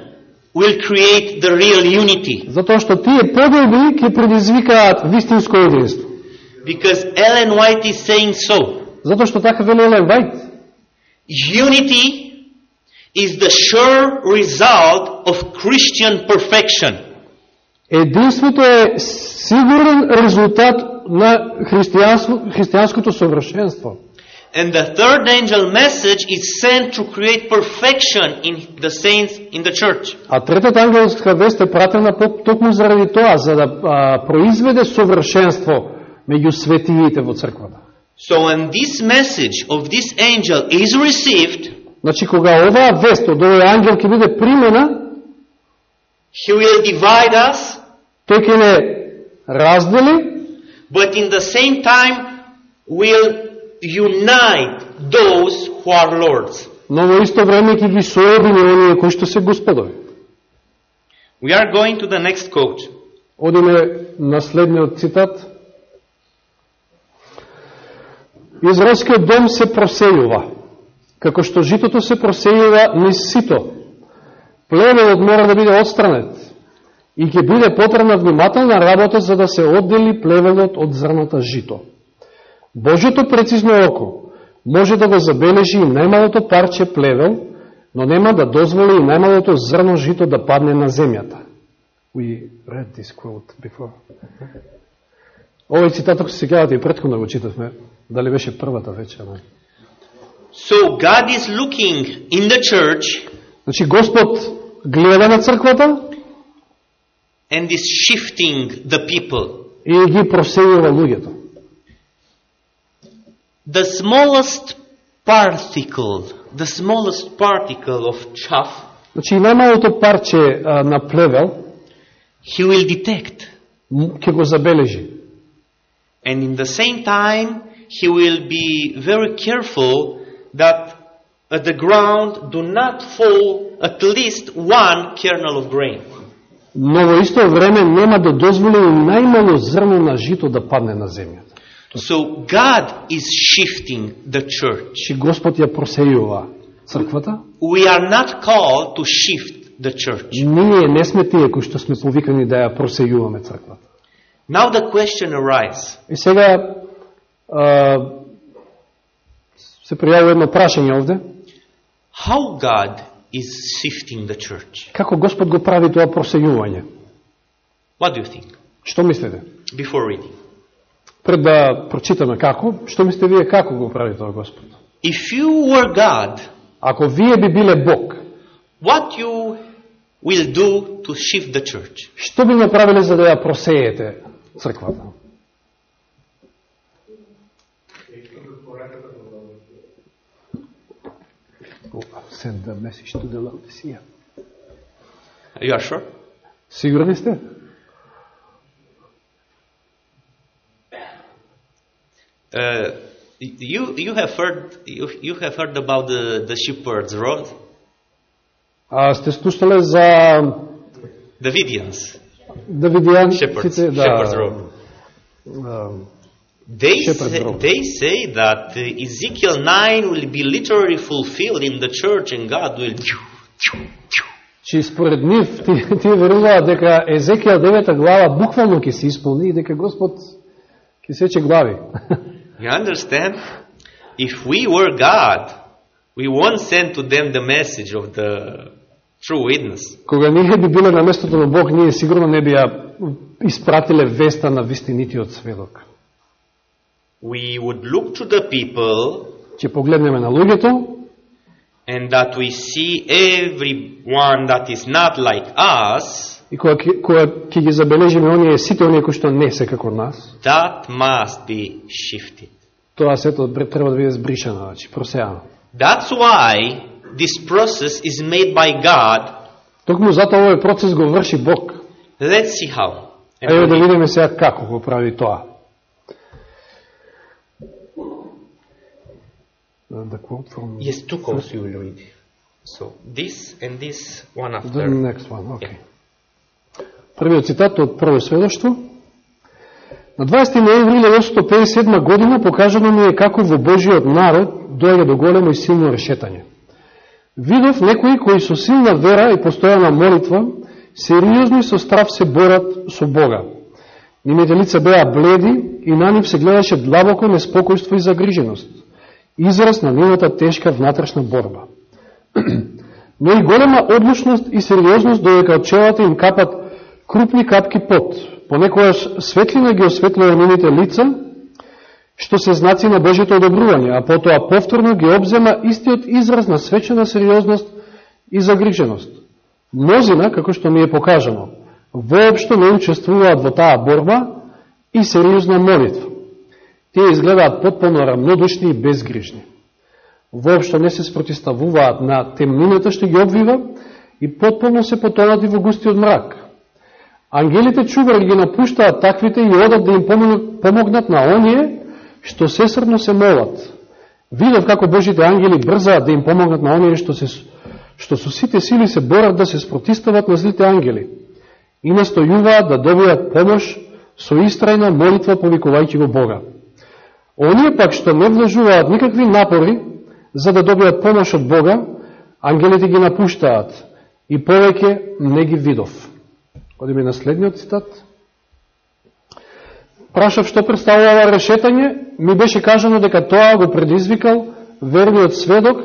will create the real unity. Затоа што тие поделби ќе предизвикаат вистинско единство. Because Ellen White is saying so. Затоа што така вели Елен Вајт. Unity is the sure result of Christian perfection. Единството е сигурен резултат на христијанско, христијанското совршенство. And the third angel message is sent to create perfection in the saints in the church. А третата ангелска вест е пратена по- токму заради тоа, за да а, произведе совршенство меѓу светиите во црквата. So when this message of this angel is received, Значи, кога оваа вест од овој ангел ќе биде примена, he will divide us, тој ќе не раздели, but in the same time will unite those who are Lord's. но во исто време ќе ги соедини оние кои што се господови. We are going to the next quote. Одиме на следниот цитат. Израелскиот дом се просејува, како што житото се просејува низ сито. Плевелот мора да биде отстранет и ќе биде потребна внимателна работа за да се оддели плевелот од зрната жито. Божјото прецизно око може да го забележи и најмалото парче плевел но нема да дозволи и најмалото зрно жито да падне на земјата. We read this quote before. Овој цитат, ако се сегавате и предходно го читавме, дали беше првата вечер, не? So God is looking in the church Значи Господ гледа на црквата and is shifting the people. и ги просејува луѓето. The smallest particle, the smallest particle of chaff, Значи и најмалото парче а, на плевел he will detect. м, ќе го забележи. And in the same time, he will be very careful that at the ground do not fall at least one kernel of grain. Но во исто време нема да дозволи и најмало зрно на жито да падне на земјата. So God is shifting the church. Чи Господ ја просејува црквата. We are not called to shift the church. Ние не сме тие кои што сме повикани да ја просејуваме црквата. Now the question arises. И сега а, се пријавува едно прашање овде. How God is shifting the church? Како Господ го прави тоа просејување? What do you think? Што мислите? Before reading. Пред да прочитаме како, што мислите вие како го прави тоа Господ? If you were God, Ако вие би биле Бог, what you will do to shift the church? што би направиле за да ја просеете црквата? send the message to the Laodicea. You are sure? Siguran este? Uh, you you have heard you, you have heard about the, the shepherd's road? A ste slušali za um, Davidians? Davidians. Shepherd's, da, shepherd's road. Um, They say, they say that Ezekiel 9 will be literally fulfilled in the church and God will Чи според нив, тие, тие веруваат дека Езекијал 9 глава буквално ќе се исполни и дека Господ ќе сече глави. You understand? If we were God, we won't send to them the message of the true witness. Кога ние би биле на местото на Бог, ние сигурно не би ја испратиле веста на вистинитиот сведок. We would look to the people Ќе погледнеме на луѓето and that we see everyone that is not like us, и кога, кога ќе ги забележиме оние сите оние кои што не се како нас, that must be shifted. тоа сето треба да биде збришано, значи просеано. That's why this process is made by God. Токму затоа овој процес го врши Бог. Let's see how. Еве да видиме сега како го прави тоа. The quote from Yes, two quotes you will read. So this and this one the after. next one. Okay. Првиот цитат од прво сведоштво. На 20. ноември 1957 година покажано ми е како во Божиот народ доаѓа до големо и силно решетање. Видов некои кои со силна вера и постојана молитва, сериозно и со страв се борат со Бога. Нивните лица беа бледи и на нив се гледаше длабоко неспокојство и загриженост, израз на нивната тешка внатрешна борба. Но и голема одлучност и сериозност додека од челата им капат крупни капки пот. понекогаш светлина ги осветлува нивните лица, што се знаци на Божјето одобрување, а потоа повторно ги обзема истиот израз на свечена сериозност и загриженост. Мнозина, како што ми е покажано, воопшто не учествуваат во таа борба и сериозна молитва. Тие изгледаат потполно рамнодушни и безгрижни. Воопшто не се спротиставуваат на темнината што ги обвива и потполно се потонати во густиот мрак. Ангелите чували ги напуштаат таквите и одат да им помогнат, помогнат на оние што сесрно се молат. Видов како Божите ангели брзаат да им помогнат на оние што, се, што со сите сили се борат да се спротистават на злите ангели и настојуваат да добијат помош со истрајна молитва повикувајќи го Бога. Оние пак што не вложуваат никакви напори за да добијат помош од Бога, ангелите ги напуштаат и повеќе не ги видов. Одиме на следниот цитат. Прашав што представува решетање, ми беше кажано дека тоа го предизвикал верниот сведок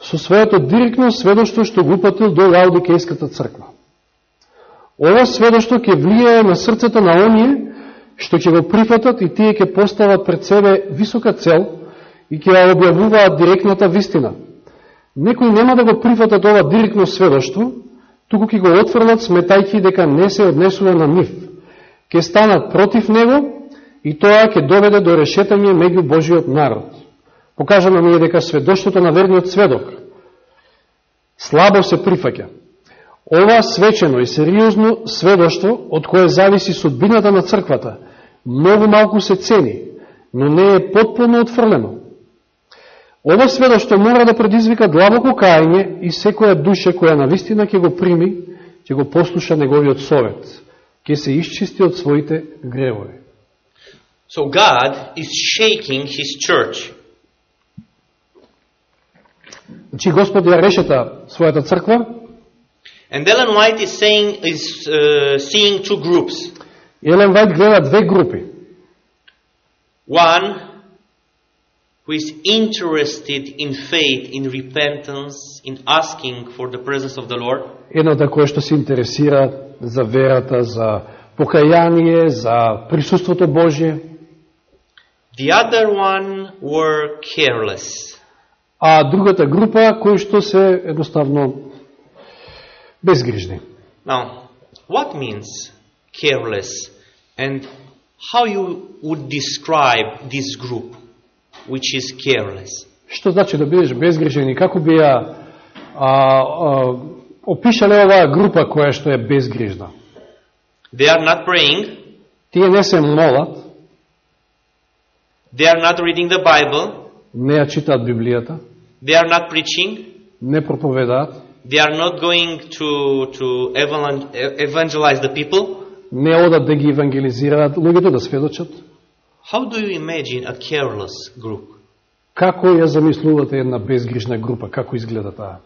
со своето директно сведоштво што го упатил до Лаудикејската црква. Ова сведоштво ќе влијае на срцето на оние што ќе го прифатат и тие ќе постават пред себе висока цел и ќе ја објавуваат директната вистина. Некои нема да го прифатат ова директно сведоштво, туку ќе го отврнат сметајќи дека не се однесува на нив. Ке станат против него и тоа ќе доведе до решетање меѓу Божиот народ. Покажано ми е дека сведоштвото на верниот сведок слабо се прифаќа. Ова свечено и сериозно сведоштво, од кое зависи судбината на црквата, многу малку се цени, но не е потполно отфрлено. Ова сведоштво мора да предизвика длабоко кајање и секоја душа која на вистина ќе го прими, ќе го послуша неговиот совет, ќе се исчисти од своите гревови. So God is shaking His church. Значи Господ ја решета својата црква, And Ellen White is saying is uh, seeing two groups. Елен Вајд гледа две групи. One who is interested in faith, in repentance, in asking for the presence of the Lord. Едната која што се интересира за верата, за покаяние, за присуството Божие, The other one were careless. а другата група кои што се едноставно безгрижни. Now, what means careless and how you would describe this group which is careless? Што значи да бидеш безгрижен и како би ја а, а, опишале оваа група која што е безгрижна? They are not praying, Тие не се молат, they are not reading the Bible, не ја читаат Библијата, they are not preaching, не проповедаат, they are not going to, to evan- evangelize the people. Не одат да ги евангелизираат луѓето да сведочат. How do you imagine a careless group? Како ја замислувате една безгрижна група? Како изгледа таа?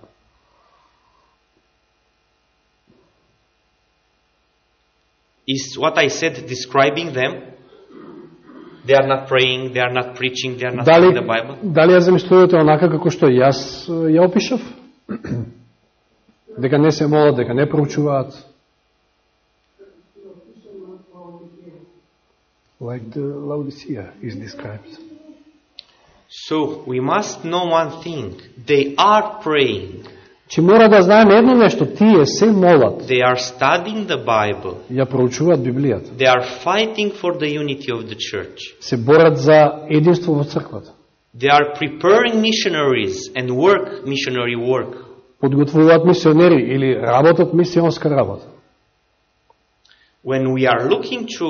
Is what I said describing them? They are not praying, they are not preaching, they are not Дали, reading the Bible. дали ја замислувате онака како што јас е, ја опишав? дека не се молат, дека не проучуваат? Like the Laodicea is described. So we must know one thing. They are praying. Че мора да знаеме едно нешто, тие се молат, They are studying the Bible. ја проучуваат Библијата, They are fighting for the unity of the church. се борат за единство во црквата, They are preparing missionaries and work missionary work. подготвуваат мисионери или работат мисионска работа. When we are looking to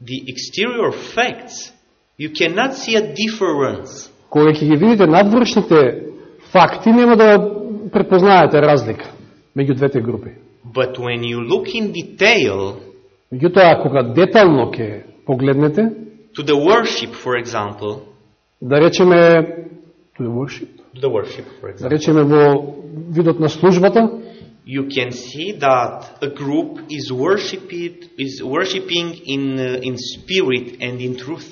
the exterior facts, you cannot see a difference. Кога ќе ги видите надвршните факти, нема да препознаете разлика меѓу двете групи. But when you look in detail Меѓутоа, кога детално ќе погледнете, to the worship, for example, да речеме, to the worship, to the worship, for да example, речеме во видот на службата, you can see that a group is worshiping is worshiping in uh, in spirit and in truth.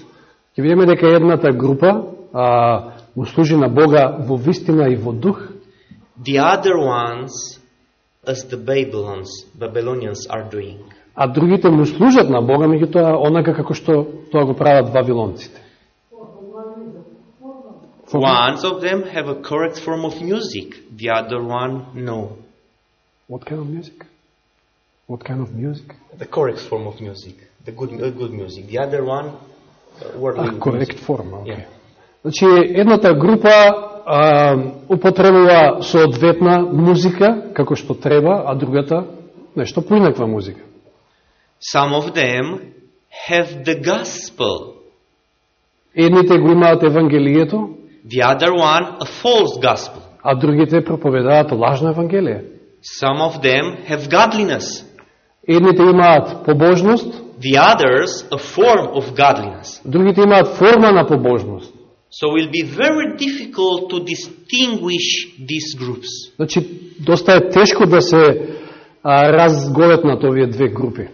ќе видиме дека едната група а, му служи на Бога во вистина и во дух, The other ones, as the Babylons, Babylonians are doing. а другите му служат на Бога, меѓутоа онака како што тоа го прават вавилонците. One of them have a correct form of music, the other one no. What kind of music? What kind of music? The correct form of music, the good, uh, good music. The other one, uh, worldly А, music. корект форма, окей. Yeah. Значи, едната група а, употребува соодветна музика, како што треба, а другата нешто поинаква музика. Some of them have the gospel, Едните го имаат Евангелието, the other one a false gospel. а другите проповедаат лажно Евангелие. Some of them have godliness, Едните имаат побожност, the others a form of godliness. другите имаат форма на побожност. So it will be very difficult to distinguish these groups. Значи, доста е тешко да се а, разголетнат овие две групи.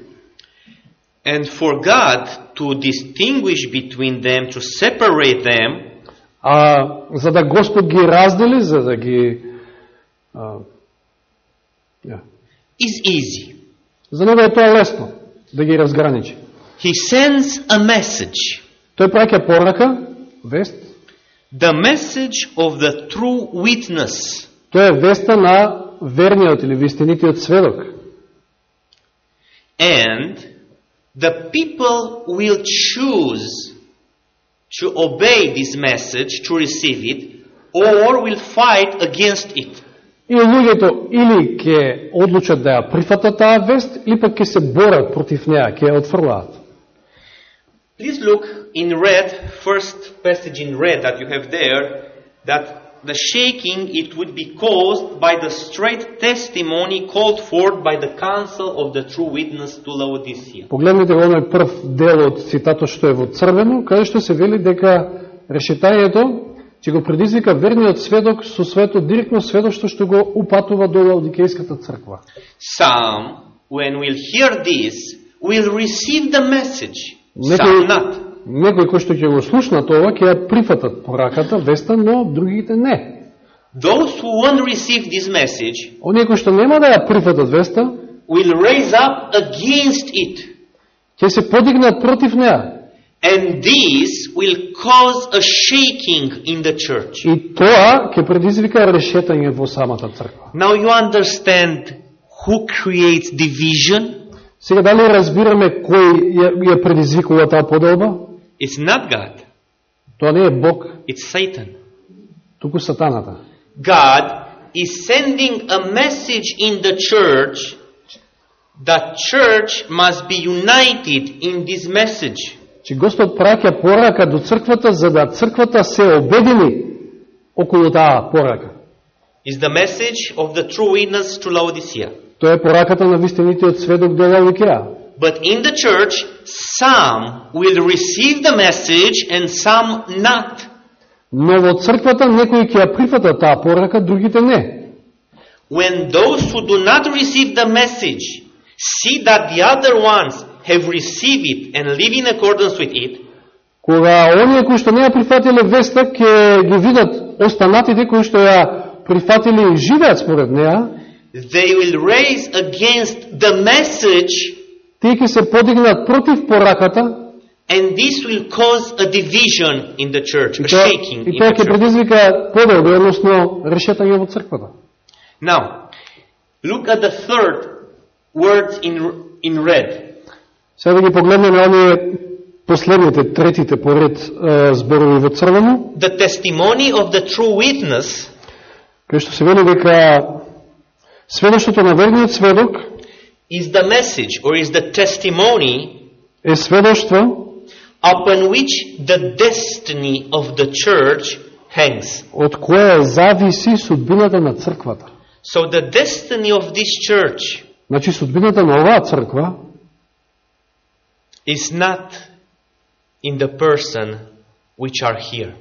And for God to distinguish between them, to separate them, А за да Господ ги раздели, за да ги... А, ја, is easy. за него е тоа лесно, да ги разграничи. He sends a message, Тој праќа порака, вест, the message of the true witness. тоа е веста на верниот или вистинитиот сведок. And the people will choose to obey this message, to receive it, or will fight against it. И луѓето или ќе одлучат да ја прифатат таа вест, или пак ќе се борат против неа, ќе ја отфрлаат. Please look in red, first passage in red that you have there, that the shaking it would be caused by the straight testimony called forth by the council of the true witness to Laodicea. Погледнете го оној прв дел од цитатот што е во црвено, каде што се вели дека решетањето ќе го предизвика верниот сведок со своето директно сведоштво што го упатува до Лаодикејската црква. Some, when will hear this, will receive the message. Некои, Some not. некои кои што ќе го слушнат ова, ќе ја прифатат пораката, веста, но другите не. Those who won't receive this message Оние кои што нема да ја прифатат веста, will raise up against it. ќе се подигнат против неа. And this will cause a shaking in the church. И тоа ќе предизвика решетање во самата црква. Now you understand who creates division? Сега дали разбираме кој ја, ја предизвикува таа поделба? It's not God, Тоа не е Бог, it's Satan. туку сатаната. God is sending a message in the church. The church must be united in this message. Че Господ праќа порака до црквата за да црквата се обедини околу таа порака. Is the message of the true witness to Laodicea. Тоа е пораката на вистинитиот сведок до Лаудикеа. But in the church, some will receive the message and some not. Но во црквата некои ќе ја прифатат таа порака, другите не. When those who do not receive the message see that the other ones have received it and live in accordance with it, Кога оние кои што не ја прифатиле веста, ќе ги видат останатите кои што ја прифатиле и живеат според неа, they will raise against the message тие ќе се подигнат против пораката and this will cause a division in the church, a shaking и in тоа the ќе church. предизвика поделба, односно решетање во црквата. Now, look at the third word in, in red. Сега да ги погледнеме оние последните, третите поред зборови во црвено, The testimony of the true witness кај што се вели дека сведоштвото на верниот сведок is the message or is the testimony е сведоштво upon which the destiny of the church hangs. од кое зависи судбината на црквата. So the destiny of this church Значи судбината на оваа црква is not in the person which are here.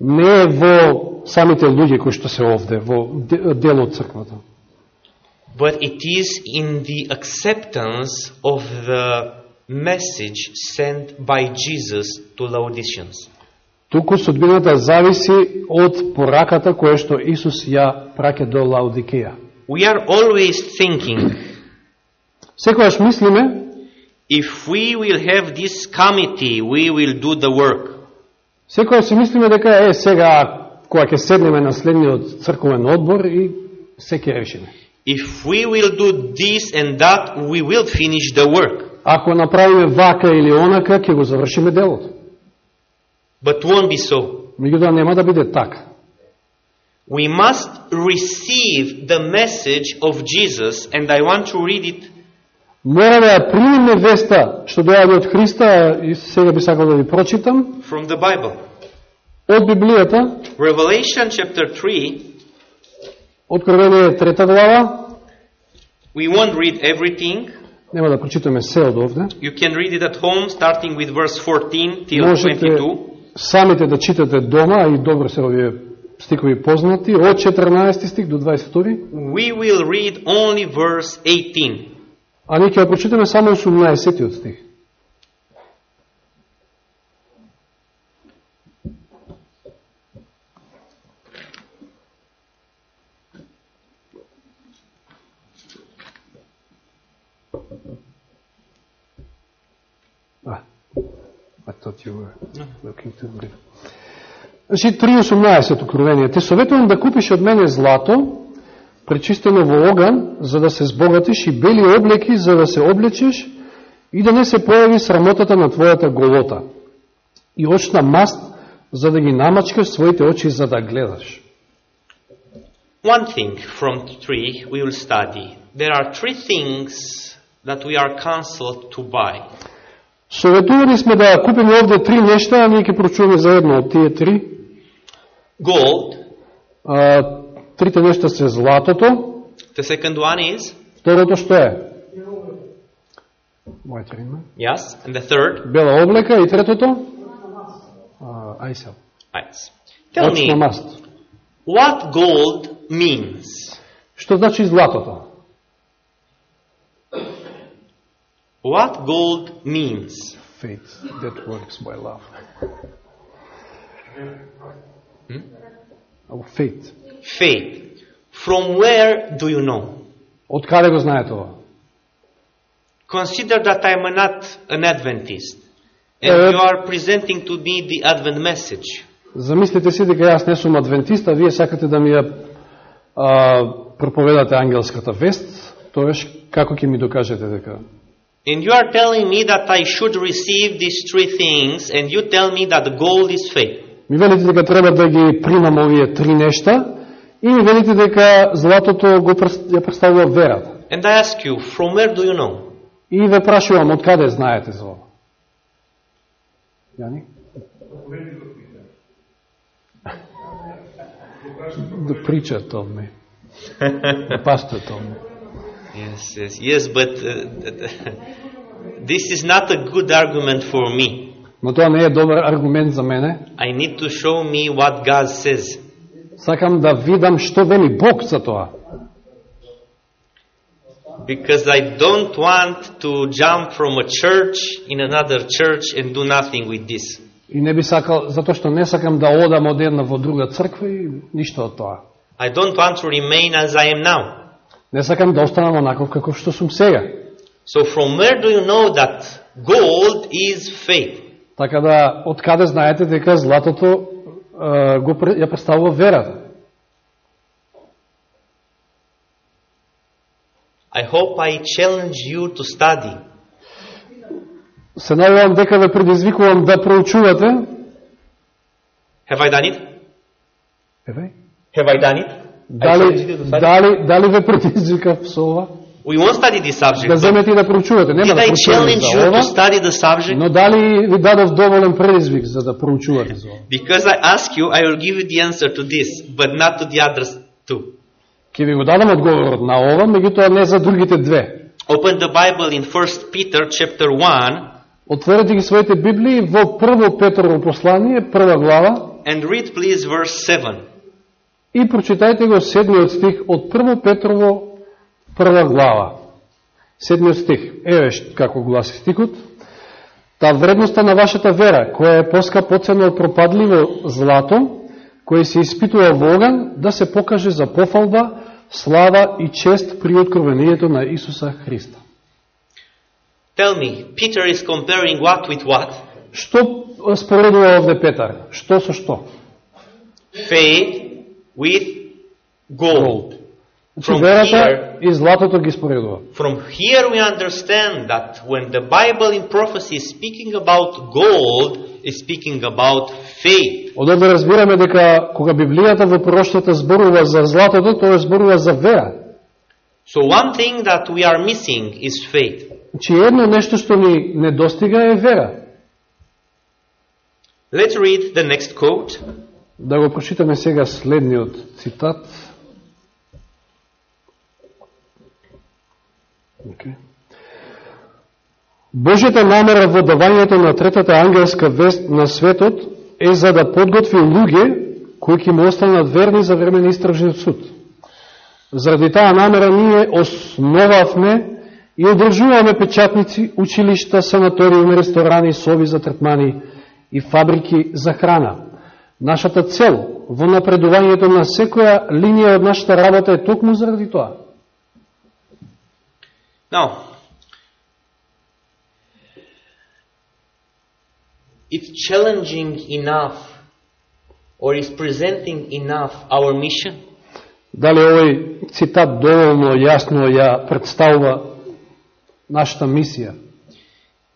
не е во самите луѓе кои што се овде, во де- дел од црквата. But it is in the acceptance of the message sent by Jesus to Laodiceans. Туку судбината зависи од пораката која што Исус ја праќа до Лаудикеја. We are always thinking Секогаш мислиме, if we will have this committee, we will do the work. секогаш си мислиме дека е сега кога ќе седнеме на следниот црковен одбор и се ќе решиме. If we will do this and that, we will finish the work. Ако направиме вака или онака, ќе го завршиме делот. But won't be so. Меѓутоа нема да биде така. We must receive the message of Jesus, and I want to read it Мора да ја примиме веста што доаѓа од Христа и сега би сакал да ви прочитам from the Bible. од Библијата, Revelation chapter 3, Откровение трета глава, we won't read everything. нема да прочитаме се од овде. You can read it at home, starting with verse 14 till Можете 22. самите да читате дома, и добро се овие стикови познати, од 14 стих до 22, We will read only verse 18. А ние ќе ја прочитаме само 18-тиот стих. Значи 3.18 откровение. Те советувам да купиш од мене злато, пречистено во оган, за да се збогатиш и бели облеки, за да се облечеш и да не се појави срамотата на твојата голота. И очна маст, за да ги намачкаш своите очи за да гледаш. One thing from three we will study. There are three things that we are counseled to buy. Советувани сме да купиме овде три нешта, а ние ќе прочуваме за едно од тие три. Gold. А, трите нешта се златото, The second one is второто што е? White raiment. yes, and the third Бела облека и третото? А, Айсел. eyes. Tell Очна me маст. what gold means. Што значи златото? What gold means. Faith that works by love. Oh, faith. Faith. From where do you know? Од каде го знаете ова? Consider that I am not an Adventist, and Uh, you are presenting to me the Advent message. Замислите си дека јас не сум адвентист, а вие сакате да ми ја а, проповедате ангелската вест, тоеш како ќе ми докажете дека And you are telling me that I should receive these three things, and you tell me that gold is faith. Ми велите дека треба да ги примам овие три нешта и велите дека златото го представува верата. And I ask you, from where do you know? И ве прашувам, од каде знаете за ова? Јани? The preacher told me. The pastor told me. Yes, yes, yes, but uh, this is not a good argument for me. Но тоа не е добар аргумент за мене. I need to show me what God says. Сакам да видам што вели Бог за тоа. Because I don't want to jump from a church in another church and do nothing with this. И не би сакал, затоа што не сакам да одам од една во друга црква и ништо од тоа. I don't want to remain as I am now. Не сакам да останам онаков каков што сум сега. So from where do you know that gold is faith? Така да, од каде знаете дека златото го ја представува верата? I hope I challenge you to study. Се најавам дека ве предизвикувам да проучувате. Have I done it? Еве, Have I done it? I дали, дали, дали ве предизвикав со ова? We won't study this subject. Да земете и да проучувате. Нема да за you ова, to study the subject? но дали ви дадов доволен предизвик за да проучувате за ова? Because I ask you, I will give you the answer to this, but not to the others two. Ке ви го дадам одговорот на ова, меѓутоа не за другите две. Open the Bible in 1 Peter chapter 1 Отворете ги своите Библии во прво Петрово послание, прва глава, and read please verse 7. и прочитајте го седмиот стих од прво Петрово, прва глава. Седмиот стих. Еве како гласи стихот. Та вредноста на вашата вера, која е поскапоцена од пропадливо злато, кој се испитува во оган, да се покаже за пофалба, слава и чест при откровението на Исуса Христа. Tell me, Peter is comparing what with what? Што споредува овде Петар? Што со што? Faith with gold. From верата here- и златото ги споредува. From here we understand that when the Bible in prophecy is speaking about gold, is speaking about faith. Од овде разбираме дека кога Библијата во пророштвата зборува за златото, тоа зборува за вера. So one thing that we are missing is faith. Значи едно нешто што ни недостига е вера. Let's read the next quote. Да го прочитаме сега следниот цитат. Okay. Божјата намера во давањето на третата ангелска вест на светот е за да подготви луѓе кои ќе му останат верни за време на истражниот суд. Заради таа намера ние основавме и одржуваме печатници, училишта, санаториуми, ресторани, соби за третмани и фабрики за храна. Нашата цел во напредувањето на секоја линија од нашата работа е токму заради тоа. Now, it's challenging enough or is presenting enough our mission? Дали овој цитат доволно јасно ја представува нашата мисија?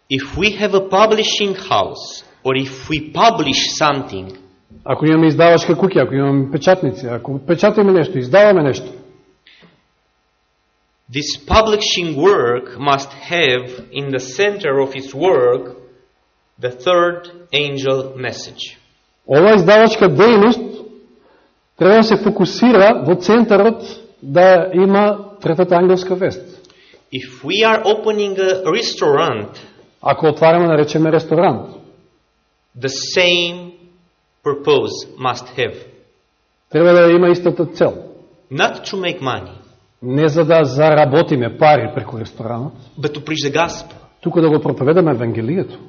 If we have a publishing house or if we publish something, Ако имаме издавачка куќа, ако имаме печатници, ако печатаме нешто, издаваме нешто, this publishing work must have in the center of its work the third angel message. оваа издавачка дејност треба да се фокусира во центарот да има третата ангелска вест. If we are opening a restaurant, Ако отвараме, да речеме, ресторант, the same purpose must have. треба да има истата цел. Not to make money, Не за да заработиме пари преку ресторанот, but to preach the gospel. туку да го проповедаме Евангелието.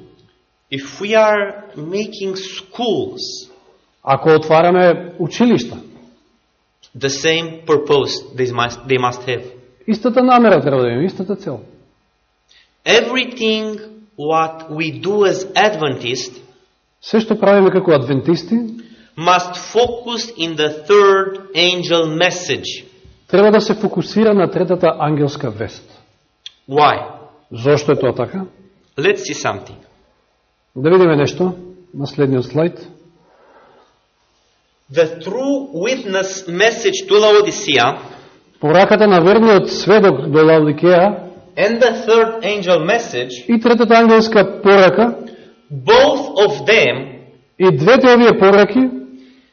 If we are making schools, Ако отвараме училишта, the same purpose they must, they must have. истата намера треба да има, истата цел. Everything what we do as Adventists Се што правиме како адвентисти, must focus in the third angel message. Треба да се фокусира на третата ангелска вест. Why? Зошто е тоа така? Let's see something. Да видиме нешто на следниот слайд. The true witness message to Laodicea Пораката на верниот сведок до Лаудикеја and the third angel message, и третата ангелска порака, both of them и двете овие пораки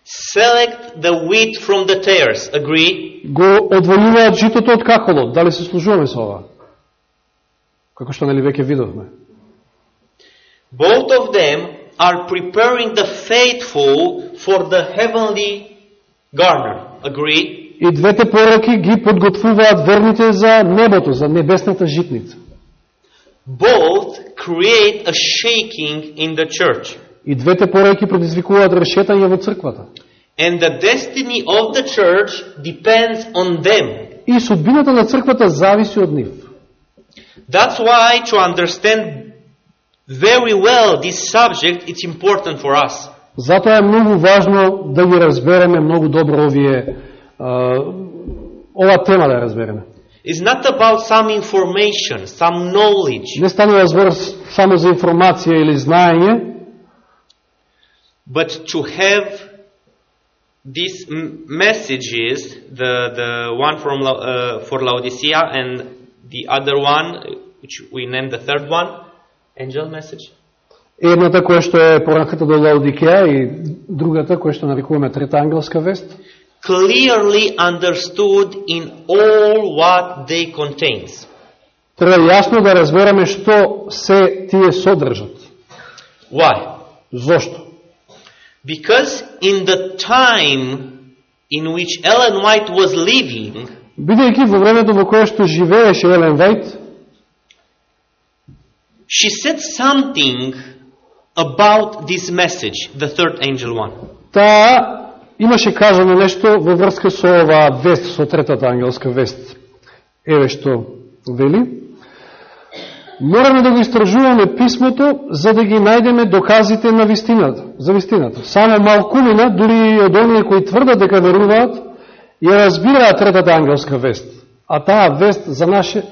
select the wheat from the tares. Agree? го одвојуваат житото од каколот. Дали се служуваме со ова? Како што нели веќе видовме. Both of them are preparing the faithful for the heavenly garner. Agree? И двете пораки ги подготвуваат верните за небото, за небесната житница. Both create a shaking in the church. И двете пораки предизвикуваат решетање во црквата. And the destiny of the church depends on them. И судбината на црквата зависи од нив. That's why to understand very well this subject, it's important for us. Затоа е многу важно да ги разбереме многу добро овие ова тема да разбереме. It's not about some information, some knowledge, Не станува збор само за информација или знаење, but to have these m- messages, the, the one from, Lao- uh, for Laodicea and the other one, uh, which we named the third one, angel message. едната која што е пораката до Лаудикеја и другата која што нарекуваме трета ангелска вест, clearly understood in all what they contains. треба јасно да разбереме што се тие содржат. Why? Зошто? Because in the time in which Ellen White was living, Бидејќи во времето во кое што живееше Елен Вајт, she said something about this message, the third angel one. таа имаше кажано нешто во врска со оваа вест, со третата ангелска вест. Еве што вели. Мораме да го истражуваме писмото за да ги најдеме доказите на вистината, за вистината. Само малкумина, дури и од оние кои тврдат дека веруваат, ја разбираат третата ангелска вест. А таа вест за наше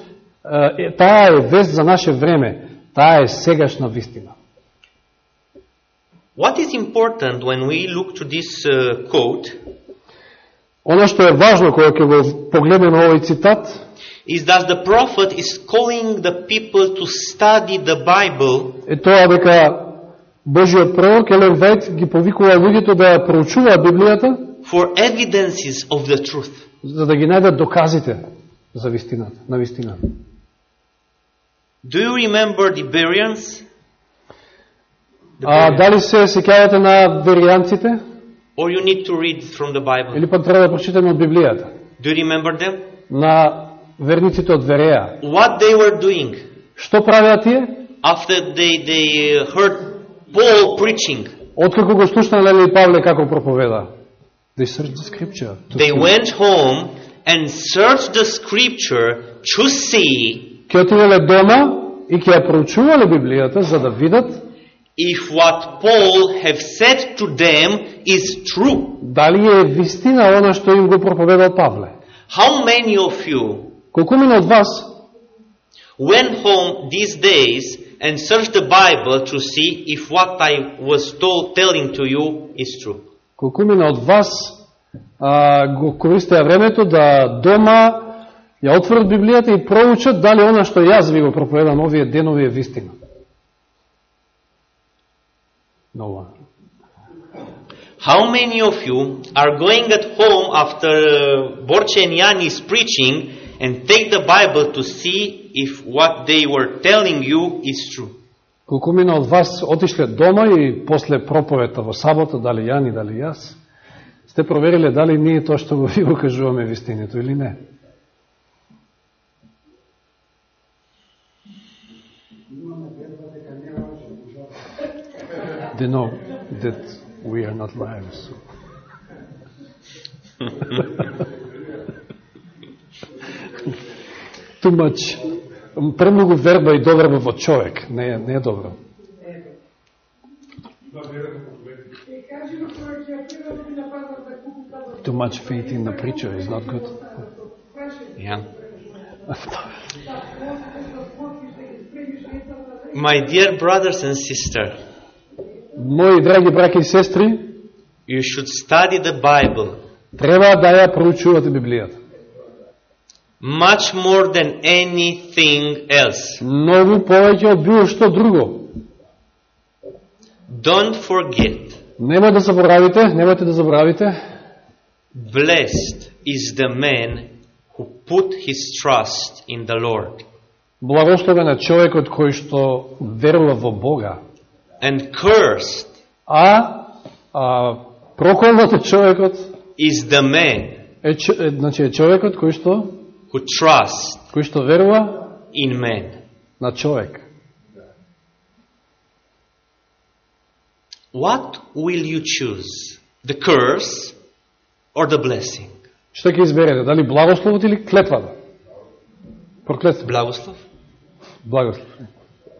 таа е вест за наше време. Таа е сегашна вистина. What is important when we look to this uh, quote Оно што е важно кога ќе го погледнеме овој цитат, is that the prophet is calling the people to study the Bible е тоа дека Божиот пророк Елен Вајт ги повикува луѓето да ја проучуваат Библијата, for evidences of the truth. за да ги најдат доказите за вистината, на вистината. Do you remember the Bereans? The А Bereans? дали се сеќавате на веријанците Or you need to read from the Bible? или пак треба да прочитаме од Библијата? Do you remember them? На верниците од Вереја. What they were doing Што правеа тие? after they, they heard Paul preaching? Откако го слушнале Лели Павле како проповеда? They searched the scripture. They went home and searched the scripture to see Ќе отиделе дома и ќе ја проучувале Библијата за да видат if what Paul have said to them is true. Дали е вистина она што им го проповедал Павле? How many of you Колкумина од вас went home these days and searched the Bible to see if what I was told telling to you is true? Колкумина од вас а, го користеа времето да дома ја отворат Библијата и проучат дали она што јас ви го проповедам овие денови е вистина. No one. How many of you are going at home after uh, Borchenian is preaching and take the Bible to see if what they were telling you is true? Колкумина од вас отишле дома и после проповета во сабота, дали Јани, дали јас, сте провериле дали ние тоа што ви го кажуваме вистинито или не. They know that we are not liars. So. Too much. Премногу верба и доверба во човек. Не, е- не е добро. Too much faith in the preacher is not good. Yeah. My dear brothers and sisters, Мои драги браки и сестри, you should study the Bible треба да ја проучувате Библијата. Much more than anything else. Многу повеќе од било што друго. Don't forget, Нема да заборавите, немајте да заборавите, blessed is the man who put his trust in the Lord. благословен е човекот кој што верува во Бога. And cursed А, а проколнат е човекот is the man е, значи е човекот кој што who trusts кој што верува in man. на човек. What will you choose? The curse or the blessing? Што ќе изберете? Дали благословот или клетвата? Проклетство. Blagoslov? Благослов.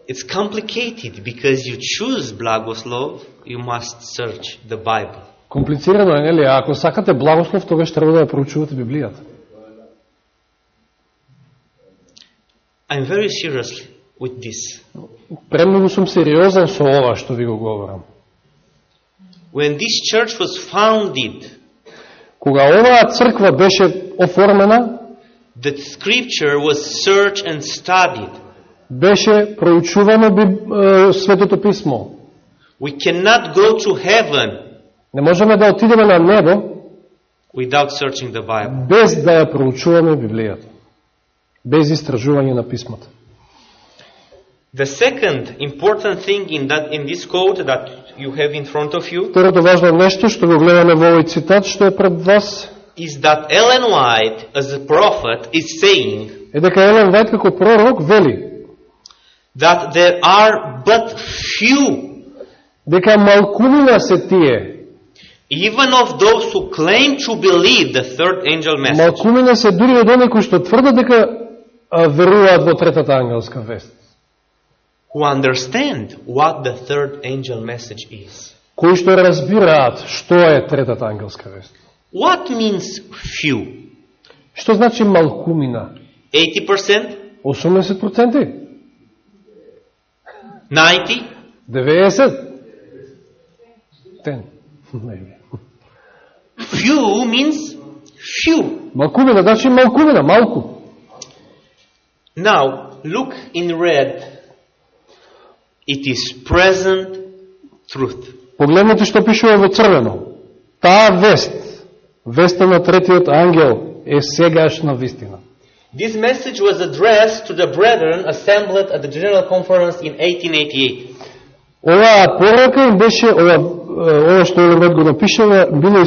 It's complicated because you choose Blagoslov, you must search the Bible. Комплицирано е, нели? А ако сакате благослов, тогаш треба да ја проучувате Библијата. I'm very serious with this. Премногу сум сериозен со ова што ви го говорам. When this church was founded, Кога оваа црква беше оформена, the scripture was searched and studied. беше проучувано би, Светото Писмо. We cannot go to heaven Не можеме да отидеме на небо without searching the Bible. без да ја проучуваме Библијата. Без истражување на писмата. The second important thing in that in this quote that you have in front of you Второто важно нешто што го гледаме во овој цитат што е пред вас is that Ellen White, as a prophet, is saying е дека Елен Вајт како пророк вели that there are but few, дека малкумина се тие, even of those who claim to believe the third angel message, малкумина се дури од оние кои што тврдат дека веруваат во третата ангелска вест, who understand what the third angel message is. кои што разбираат што е третата ангелска вест. What means few? Што значи малкумина? 80%? 80%? 90? 90? 10? Maybe. Few means few. Малкумина, значи малкумина, малку. Now, look in red. It is present truth. Погледнете што пишува во црвено. Таа вест, веста на третиот ангел, е сегашна вистина. This message was addressed to the brethren assembled at the General Conference in 1888. Оваа порака им беше, ова, ова што Вајт го напишува, било,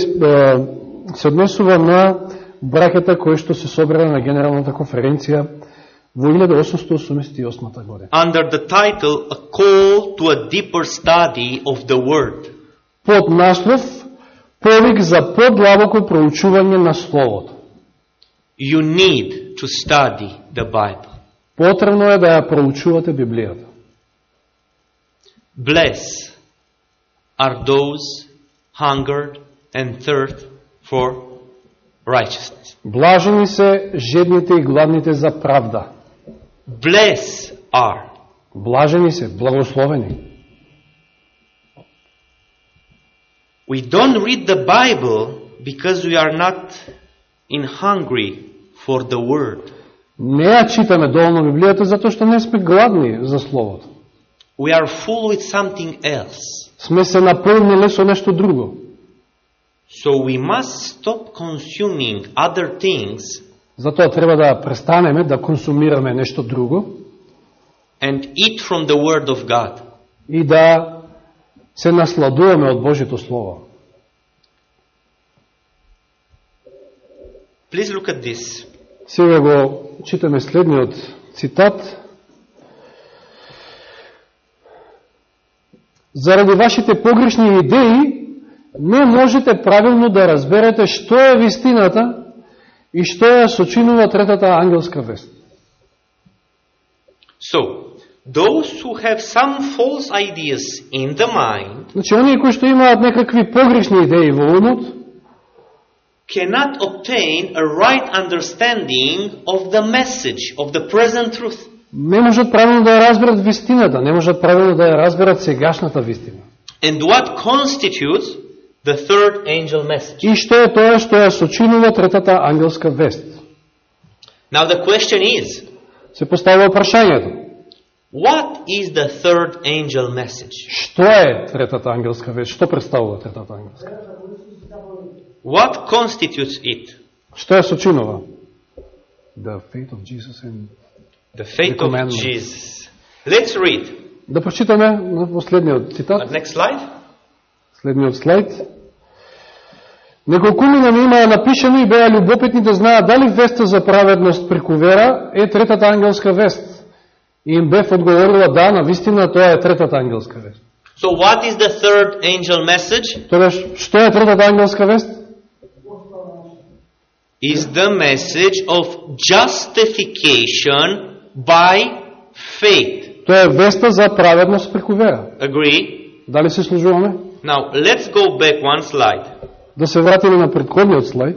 се однесува на браката кои што се собрале на Генералната конференција во 1888 година. Under the title, A Call to a Deeper Study of the Word. Под наслов Повик за подлабоко проучување на Словото. You need to study the Bible. Потребно е да ја проучувате Библијата. Bless are those hungered and thirst for righteousness. Блажени се жедните и гладните за правда. Bless are. Блажени се, благословени. We don't read the Bible because we are not in hungry for the word. Не ја читаме доволно Библијата затоа што не сме гладни за Словото. We are full with something else. Сме се наполнили со нешто друго. So we must stop consuming other things Затоа треба да престанеме да консумираме нешто друго and eat from the Word of God. и да се насладуваме од Божито Слово. Please look at this. Сега го читаме следниот цитат. Заради вашите погрешни идеи не можете правилно да разберете што е вистината и што ја сочинува третата ангелска вест. So, those who have some false ideas in the mind Значи, оние кои што имаат некакви погрешни идеи во умот, cannot obtain a right understanding of the message of the present truth. не можат правилно да ја разберат вистината, не можат правилно да ја разберат сегашната вистина. And what constitutes the third angel message? И што е тоа што ја сочинува третата ангелска вест? Now the question is, Се поставува прашањето. what is the third angel message? Што е третата ангелска вест? Што представува третата ангелска? What constitutes it? Што ја сочинува? The fate of Jesus and... The faith The of commandment. Jesus. Let's read. Да прочитаме на последниот цитат, Uh, Next slide. Следниот слайд. Неколкумина ми имаа напишено и беа љубопитни да знаат дали веста за праведност преку вера е третата ангелска вест. И им бев одговорила да, на вистина тоа е третата ангелска вест. So what is the third angel message? Тогаш, што е третата ангелска вест? Is the message of justification by faith. Тоа е веста за праведност преку вера. Agree? Дали се служуваме? Now let's go back one slide Да се вратиме на предходниот слайд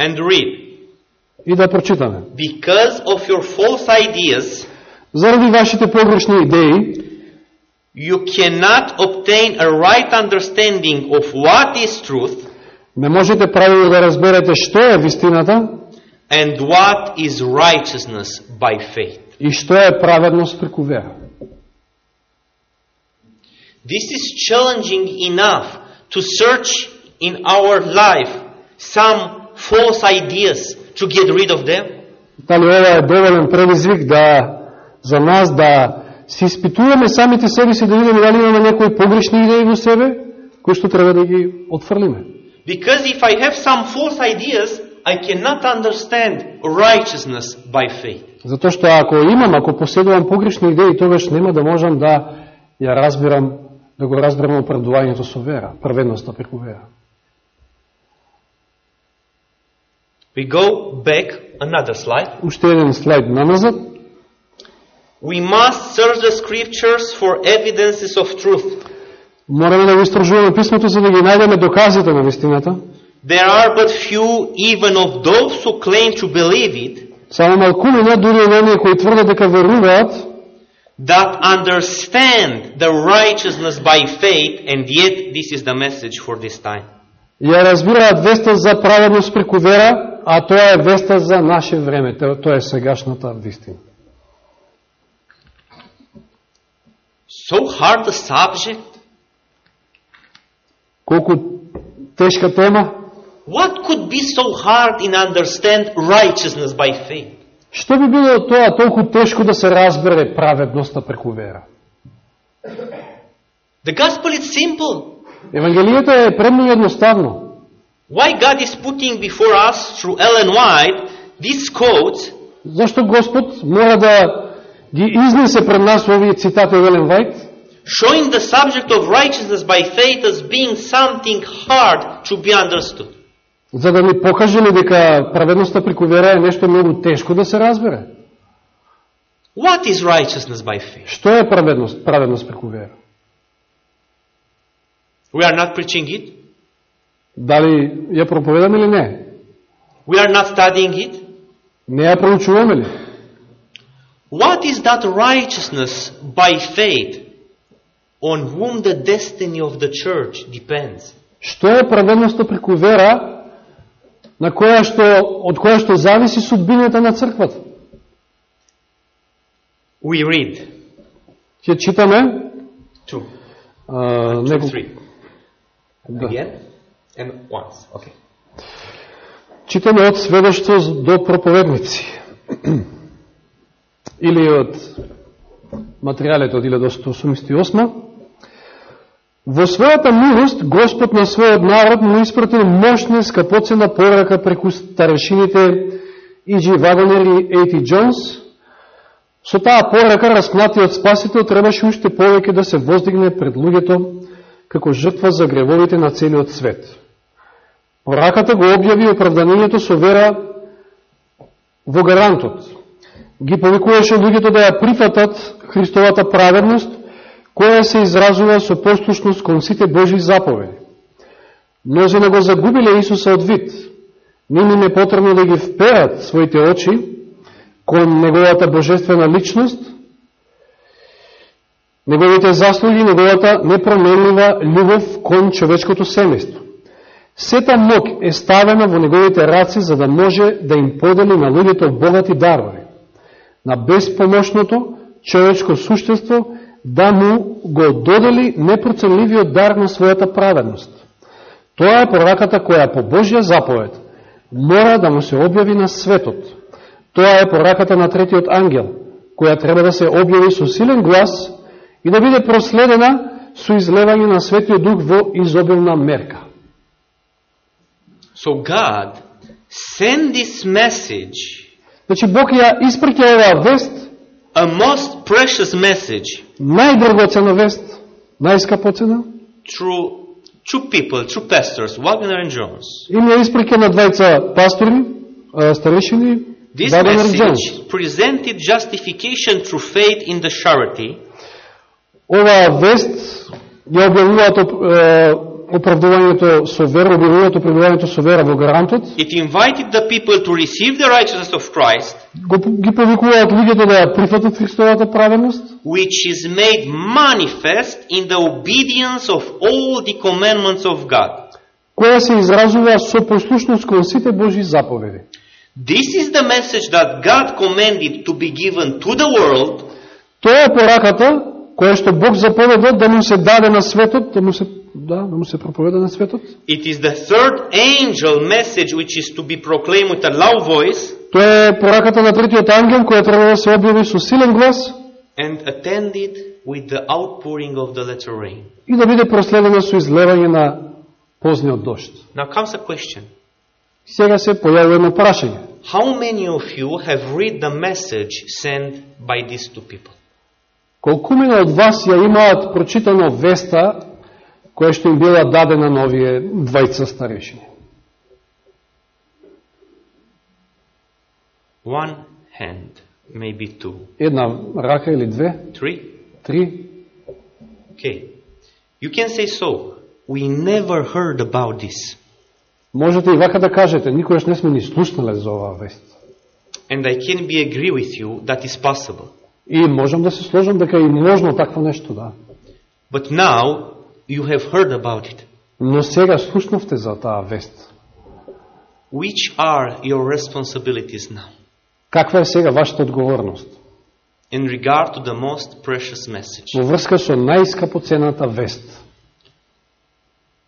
and read. и да прочитаме. Because of your false ideas, Заради вашите погрешни идеи, you cannot obtain a right understanding of what is truth не можете правилно да разберете што е вистината and what is righteousness by faith. и што е праведност преку вера. This is challenging enough to search in our life some false ideas to get rid of them. Дали ова е доволен предизвик да за нас да се испитуваме самите себе си да видиме дали имаме некои погрешни идеи во себе, кои што треба да ги отфрлиме. Because if I have some false ideas, I cannot understand righteousness by faith. Затоа што ако имам, ако поседувам погрешни идеи, тогаш нема да можам да ја разбирам, да го разберам оправдувањето со вера, праведноста преку вера. We go back another slide. Уште еден слайд наназад. We must search the scriptures for evidences of truth. Мораме да го истражуваме писмото за да ги најдеме доказите на вистината. There are but few, even of those who claim to believe it, Само малкумина, дури и оние кои тврдат дека веруваат, that understand the righteousness by faith, and yet this is the message for this time. ја разбираат веста за праведност преку вера, а тоа е веста за наше време, тоа тоа е сегашната вистина. So hard a subject. Колку тешка тема, What could be so hard in understand righteousness by faith? Што би било тоа толку тешко да се разбере праведноста преку вера? The gospel is simple. Евангелието е премно едноставно. Why God is putting before us through Ellen White these quotes Зашто Господ мора да ги изнесе пред нас овие цитати од Елен Вајт, showing the subject of righteousness by faith as being something hard to be understood. За да ни покаже ли дека праведноста преку вера е нешто многу тешко да се разбере. What is righteousness by faith? Што е праведност, праведност преку вера? We are not preaching it. Дали ја проповедаме или не? We are not studying it. Не ја проучуваме ли? What is that righteousness by faith on whom the destiny of the church depends? Што е праведноста преку вера на која што, од која што зависи судбината на црквата? We read Ќе читаме two, two, неколку... three. Да. Again and once. Okay. Читаме од сведоштво до проповедници. Или од материјалите од 1188. Во својата милост, Господ на својот народ му испратил мощна скапоцена порака преку старешините Иджи Вагонер и Ейти Джонс. Со таа порака распнатиот Спасител требаше уште повеќе да се воздигне пред луѓето како жртва за гревовите на целиот свет. Пораката го објави оправданието со вера во гарантот. Ги повикуваше луѓето да ја прифатат Христовата праведност, која се изразува со послушност кон сите Божи заповеди. Мнозина го загубиле Исуса од вид. Ними не потребно да ги вперат своите очи кон неговата божествена личност, неговите заслуги, неговата непроменлива љубов кон човечкото семејство. Сета мок е ставена во неговите раци за да може да им подели на луѓето богати дарови. На безпомошното човечко суштество да му го додели непроценливиот дар на својата праведност. Тоа е пораката која по Божја заповед мора да му се објави на светот. Тоа е пораката на третиот ангел, која треба да се објави со силен глас и да биде проследена со излевање на Светиот Дух во изобилна мерка. So God sent this message, Значи Бог ја испрќа оваа вест, a most precious message, најдрагоцена вест, најскапоцена, through two people, two pastors, Wagner and Jones. им ја испрќа на двајца пастори, а, старешини, This Вагнер и Джонс. message presented justification through faith in the charity, Оваа вест ја објавуваат оп- е, оправдувањето со вера, објавуваат оправдувањето со вера во гарантот, it invited the people to receive the righteousness of Christ, го, ги повикуваат луѓето да ја прифатат Христовата праведност, which is made manifest in the obedience of all the commandments of God. која се изразува со послушност кон сите Божи заповеди. This is the message that God commanded to be given to the world, Тоа е пораката која што Бог заповеда да му се даде на светот, да му се да, да му се проповеда на светот. It is the third angel message which is to be proclaimed with a loud voice Тоа е пораката на третиот ангел која треба да се објави со силен глас and attended with the outpouring of the latter rain. и да биде проследена со излевање на позниот дошт. Now comes a question. Сега се појавува едно прашање. How many of you have read the message sent by these two people? Колкумина од вас ја имаат прочитано веста која што им била дадена на овие двајца старешини? One hand, maybe two, Една рака или две, three. три? Okay. You can say so. We never heard about this. Можете и вака да кажете, никојаш не сме ни слушнале за оваа вест. And I can be agree with you that is possible. И можам да се сложам дека и можно такво нешто, да. But now you have heard about it. Но сега слушнавте за таа вест. Which are your responsibilities now Каква е сега вашата одговорност? in regard to the most precious message? Во врска со најскапоцената вест.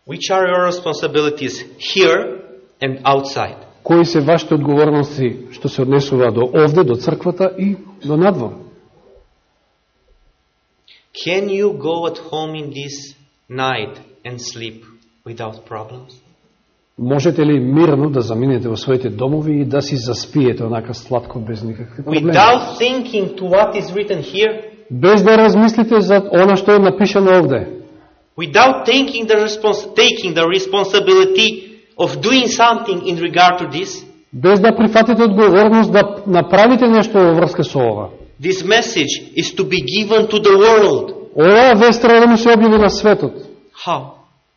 Which are your responsibilities here and outside? Кои се вашите одговорности што се однесува до овде, до црквата и до надвор? Can you go at home in this night and sleep without problems? Можете ли мирно да заминете во своите домови и да си заспиете онака сладко без никакви проблеми? Without thinking to what is written here? Без да размислите за она што е напишано овде. Without taking the, respons- taking the responsibility of doing something in regard to this? Без да прифатите одговорност да направите нешто во врска со ова. This message is to be given to the world. Оваа вест треба да му се објави на светот. How?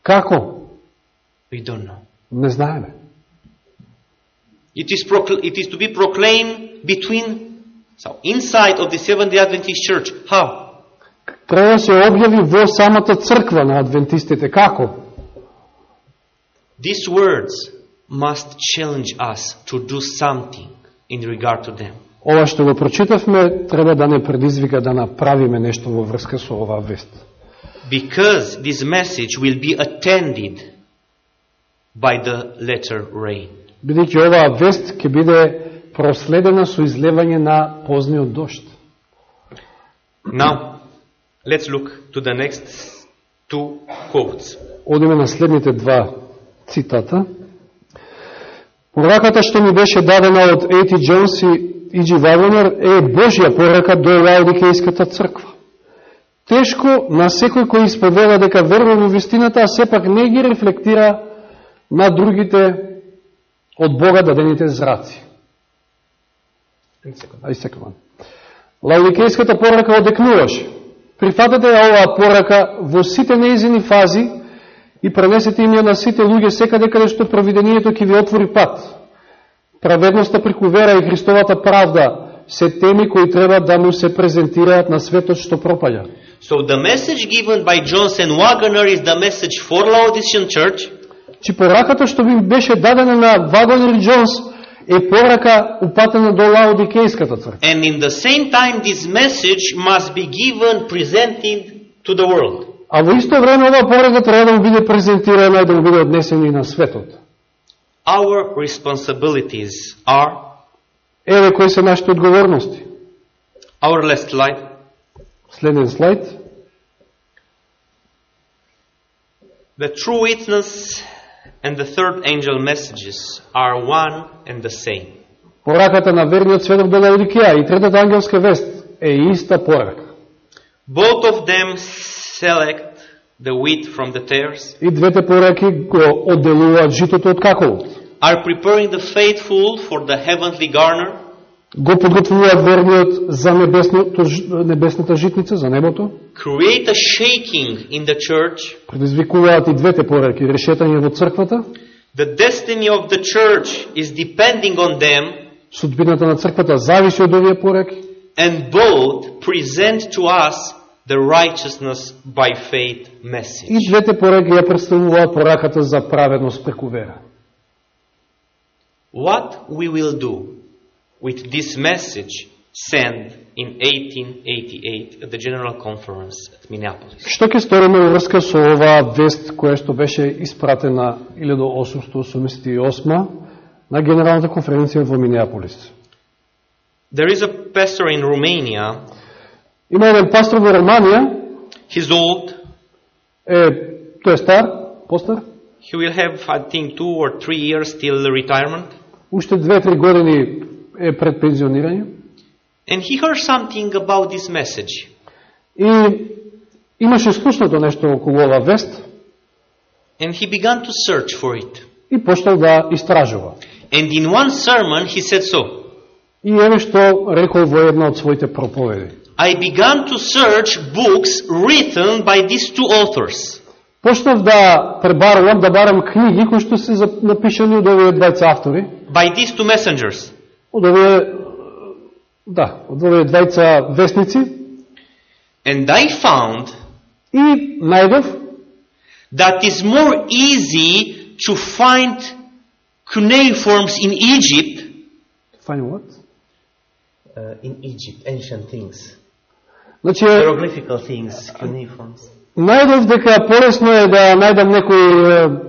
Како? We don't know. Не знаеме. It is, procl- it is to be proclaimed between, so inside of the Seventh day Adventist Church. How? Треба да се објави во самата црква на адвентистите. Како? These words must challenge us to do something in regard to them. Ова што го прочитавме треба да не предизвика да направиме нешто во врска со оваа вест. Because this message will be attended by the letter rain. Бидејќи оваа вест ќе биде проследена со излевање на позниот дошт. Now, let's look to the next two quotes. Одиме на следните два цитата. Пораката што ми беше дадена од Ети Джонс и Иджи Вагонер е Божја порака до Лаодикејската црква. Тешко на секој кој исповеда дека верува во вистината, а сепак не ги рефлектира на другите од Бога дадените зраци. Ај секунда. Лаодикејската порака одекнуваше. Прифатете ја оваа порака во сите неизини фази и пренесете им ја на сите луѓе секаде каде што провидението ќе ви отвори пат. Праведноста преку вера и Христовата правда се теми кои треба да му се презентираат на светот што пропаѓа. So the message given by Johnson Wagner is the message for Laodicean church. Чи пораката што би беше дадена на Вагонер и Джонс е порака упатена до Лаодикејската црква. And in the same time, this message must be given, presented to the world. А во исто време оваа порака треба да му биде презентирана и да му биде однесена и на светот. Our responsibilities are, Еве кои се нашите одговорности. our last slide, Следен слайд. the true witness and the third angel messages are one and the same. Пораката на верниот сведок до Лаодикеја и третата ангелска вест е иста порака. Both of them select the wheat from the tares, И двете пораки го одделуваат житото од каколот. are preparing the faithful for the heavenly garner, Го подготвуваат верниот за небесното, небесната житница, за небото. create a shaking in the church. Предизвикуваат и двете пораки, решетање во црквата. The destiny of the church is depending on them, Судбината на црквата зависи од овие пораки. and both present to us the righteousness by faith И message. двете пораки ја представуваат пораката за праведност преку вера. What we will do with this message sent in 1888 at the General Conference at Minneapolis? Што ќе сториме во врска со оваа вест која што беше испратена 1888 на Генералната конференција во Минеаполис? There is a pastor in Romania. Има еден пастор во Романија, He's old. е, тој е стар, постар, He will have, I think, two or three years till retirement. уште две-три години е пред пензионирање. And he heard something about this message. И имаше слушнато нешто околу оваа вест And he began to search for it. и почнал да истражува. And in one sermon, he said so. И еве што рекол во една од своите проповеди. I began to search books written by these two authors. Почнав да пребарувам, да барам книги кои што се зап- напишани од овие двајца автори, By these two messengers. од овие да, од овие двајца вестници And I found и најдов that it's more easy to find cuneiforms in Egypt. Find what? Uh, in Egypt, ancient things. Значи, Hieroglyphical things, cuneiforms. најдов дека полесно е да најдам некои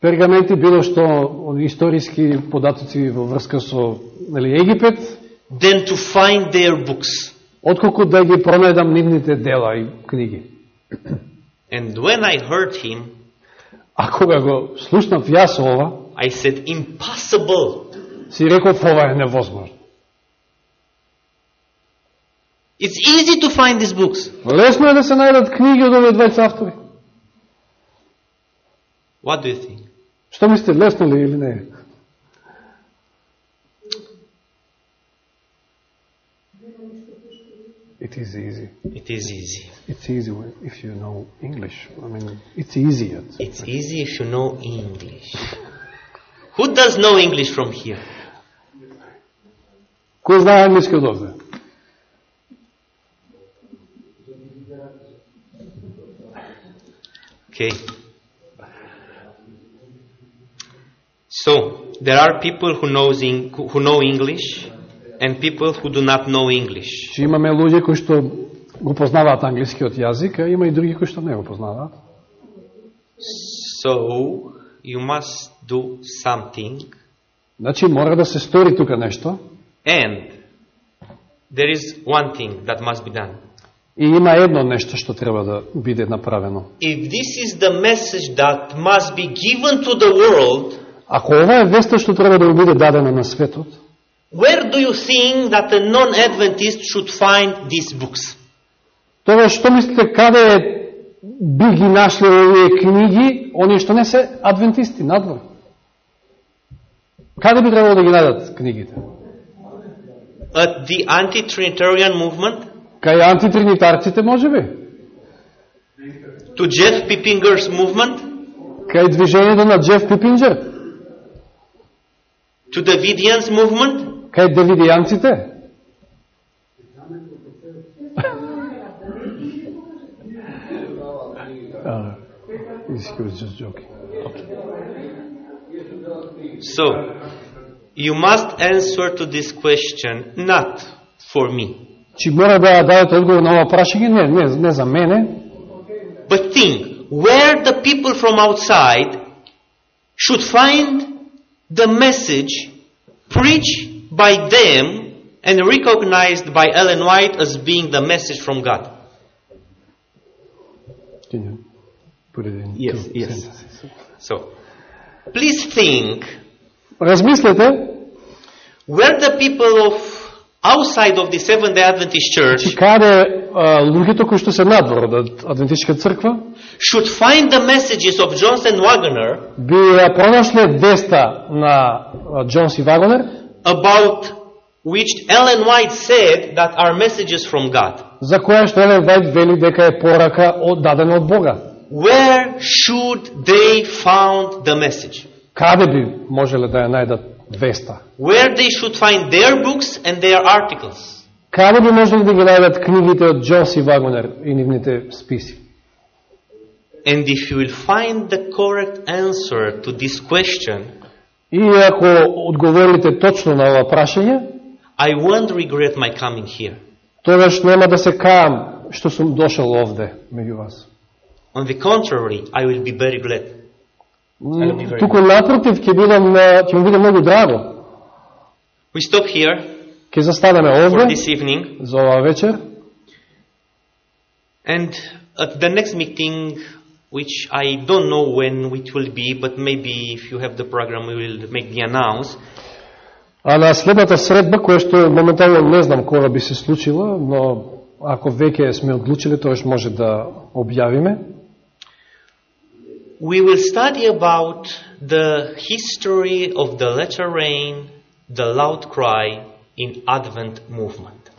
пергаменти, било што они историски податоци во врска со нели, Египет, Than to find their books. отколку да ги пронајдам нивните дела и книги. And when I heard him, А кога го слушнав јас ова, I said, impossible. си реков ова е невозможно. It's easy to find these books. Лесно е да се најдат книги од овие двајца автори. What do you think? Што мислите, лесно ли или не? It is easy. It is easy. It's easy when- if you know English. I mean, it's easy. It's easy if you know English. Who does know English from here? Кој знае англиски од овде? Okay. So there are people who knows Eng- who know English and people who do not know English. Че имаме луѓе кои што го познаваат англискиот јазик, а има и други кои што не го познаваат. So you must do something Значи, мора да се стори тука нешто. and there is one thing that must be done. И има едно нешто што треба да биде направено. If this is the message that must be given to the world, Ако ова е веста што треба да биде дадена на светот, where do you think that a non-Adventist should find these books? Тоа што мислите каде би ги нашли овие книги, оние што не се адвентисти надвор? Каде би требало да ги најдат книгите? At the anti-Trinitarian movement, Кај антитринитарците можеби? to Jeff Pippinger's movement, Кај движењето на Джеф Пипинджер? to the Vidians movement, Кај Давидијанците? Uh, he was just joking. So, you must answer to this question not for me, Чи мора да дадете одговор на ова прашање? Не, не, не за мене, but think where the people from outside should find the message preached by them and recognized by Ellen White as being the message from God. Can you put it in Yes, two yes. sentences? So, please think Размислете, where the people of outside of the Seventh day Adventist Church Чи каде а, луѓето кои што се надвор од Адвентичка црква should find the messages of Johnson Wagner би ја пронашле веста на а, Джонс и Вагонер about which Ellen White said that are messages from God. за која што Елен Вајд вели дека е порака од дадена од Бога. Where should they found the message? Каде би можеле да ја најдат веста? Where they should find their books and their articles? Каде би можеле да ги најдат книгите од Джонс и Вагонер и нивните списи? And if you will find the correct answer to this question, И ако одговорите точно на ова прашање, I won't regret my coming here. тогаш нема да се каам што сум дошол овде меѓу вас. On the contrary, I will be very glad. Very Туку напротив ќе бидам ќе ми биде многу драго. We stop here Ќе застанеме овде this evening, за оваа вечер. and at the next meeting, which I don't know when it will be, but maybe if you have the program, we will make the announce. А на следната средба, која што моментално не знам кога би се случила, но ако веќе сме одлучили, тоа може да објавиме. We will study about the history of the letter rain, the loud cry in Advent movement.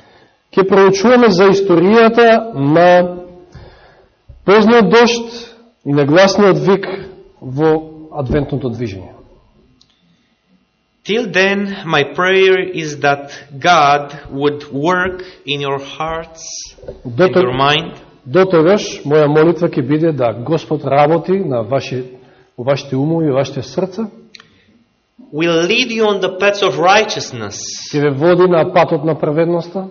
Ќе проучуваме за историјата на позниот дошт и на гласниот вик во адвентното движење. Till then, my prayer is that God would work in your hearts, in До, your тог- mind, До тогаш, моја молитва ќе биде да Господ работи на ваши, во вашите умови и вашите срца, will lead you on the paths of righteousness ќе ве води на патот на праведноста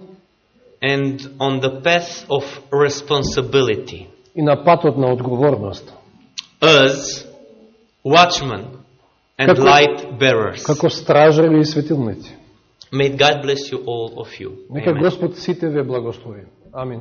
and on the path of responsibility и на патот на одговорност. as watchmen and Како- light bearers. Како стражари и светилници. May God bless you all of you. Нека. Господ сите ве благослови. Амин.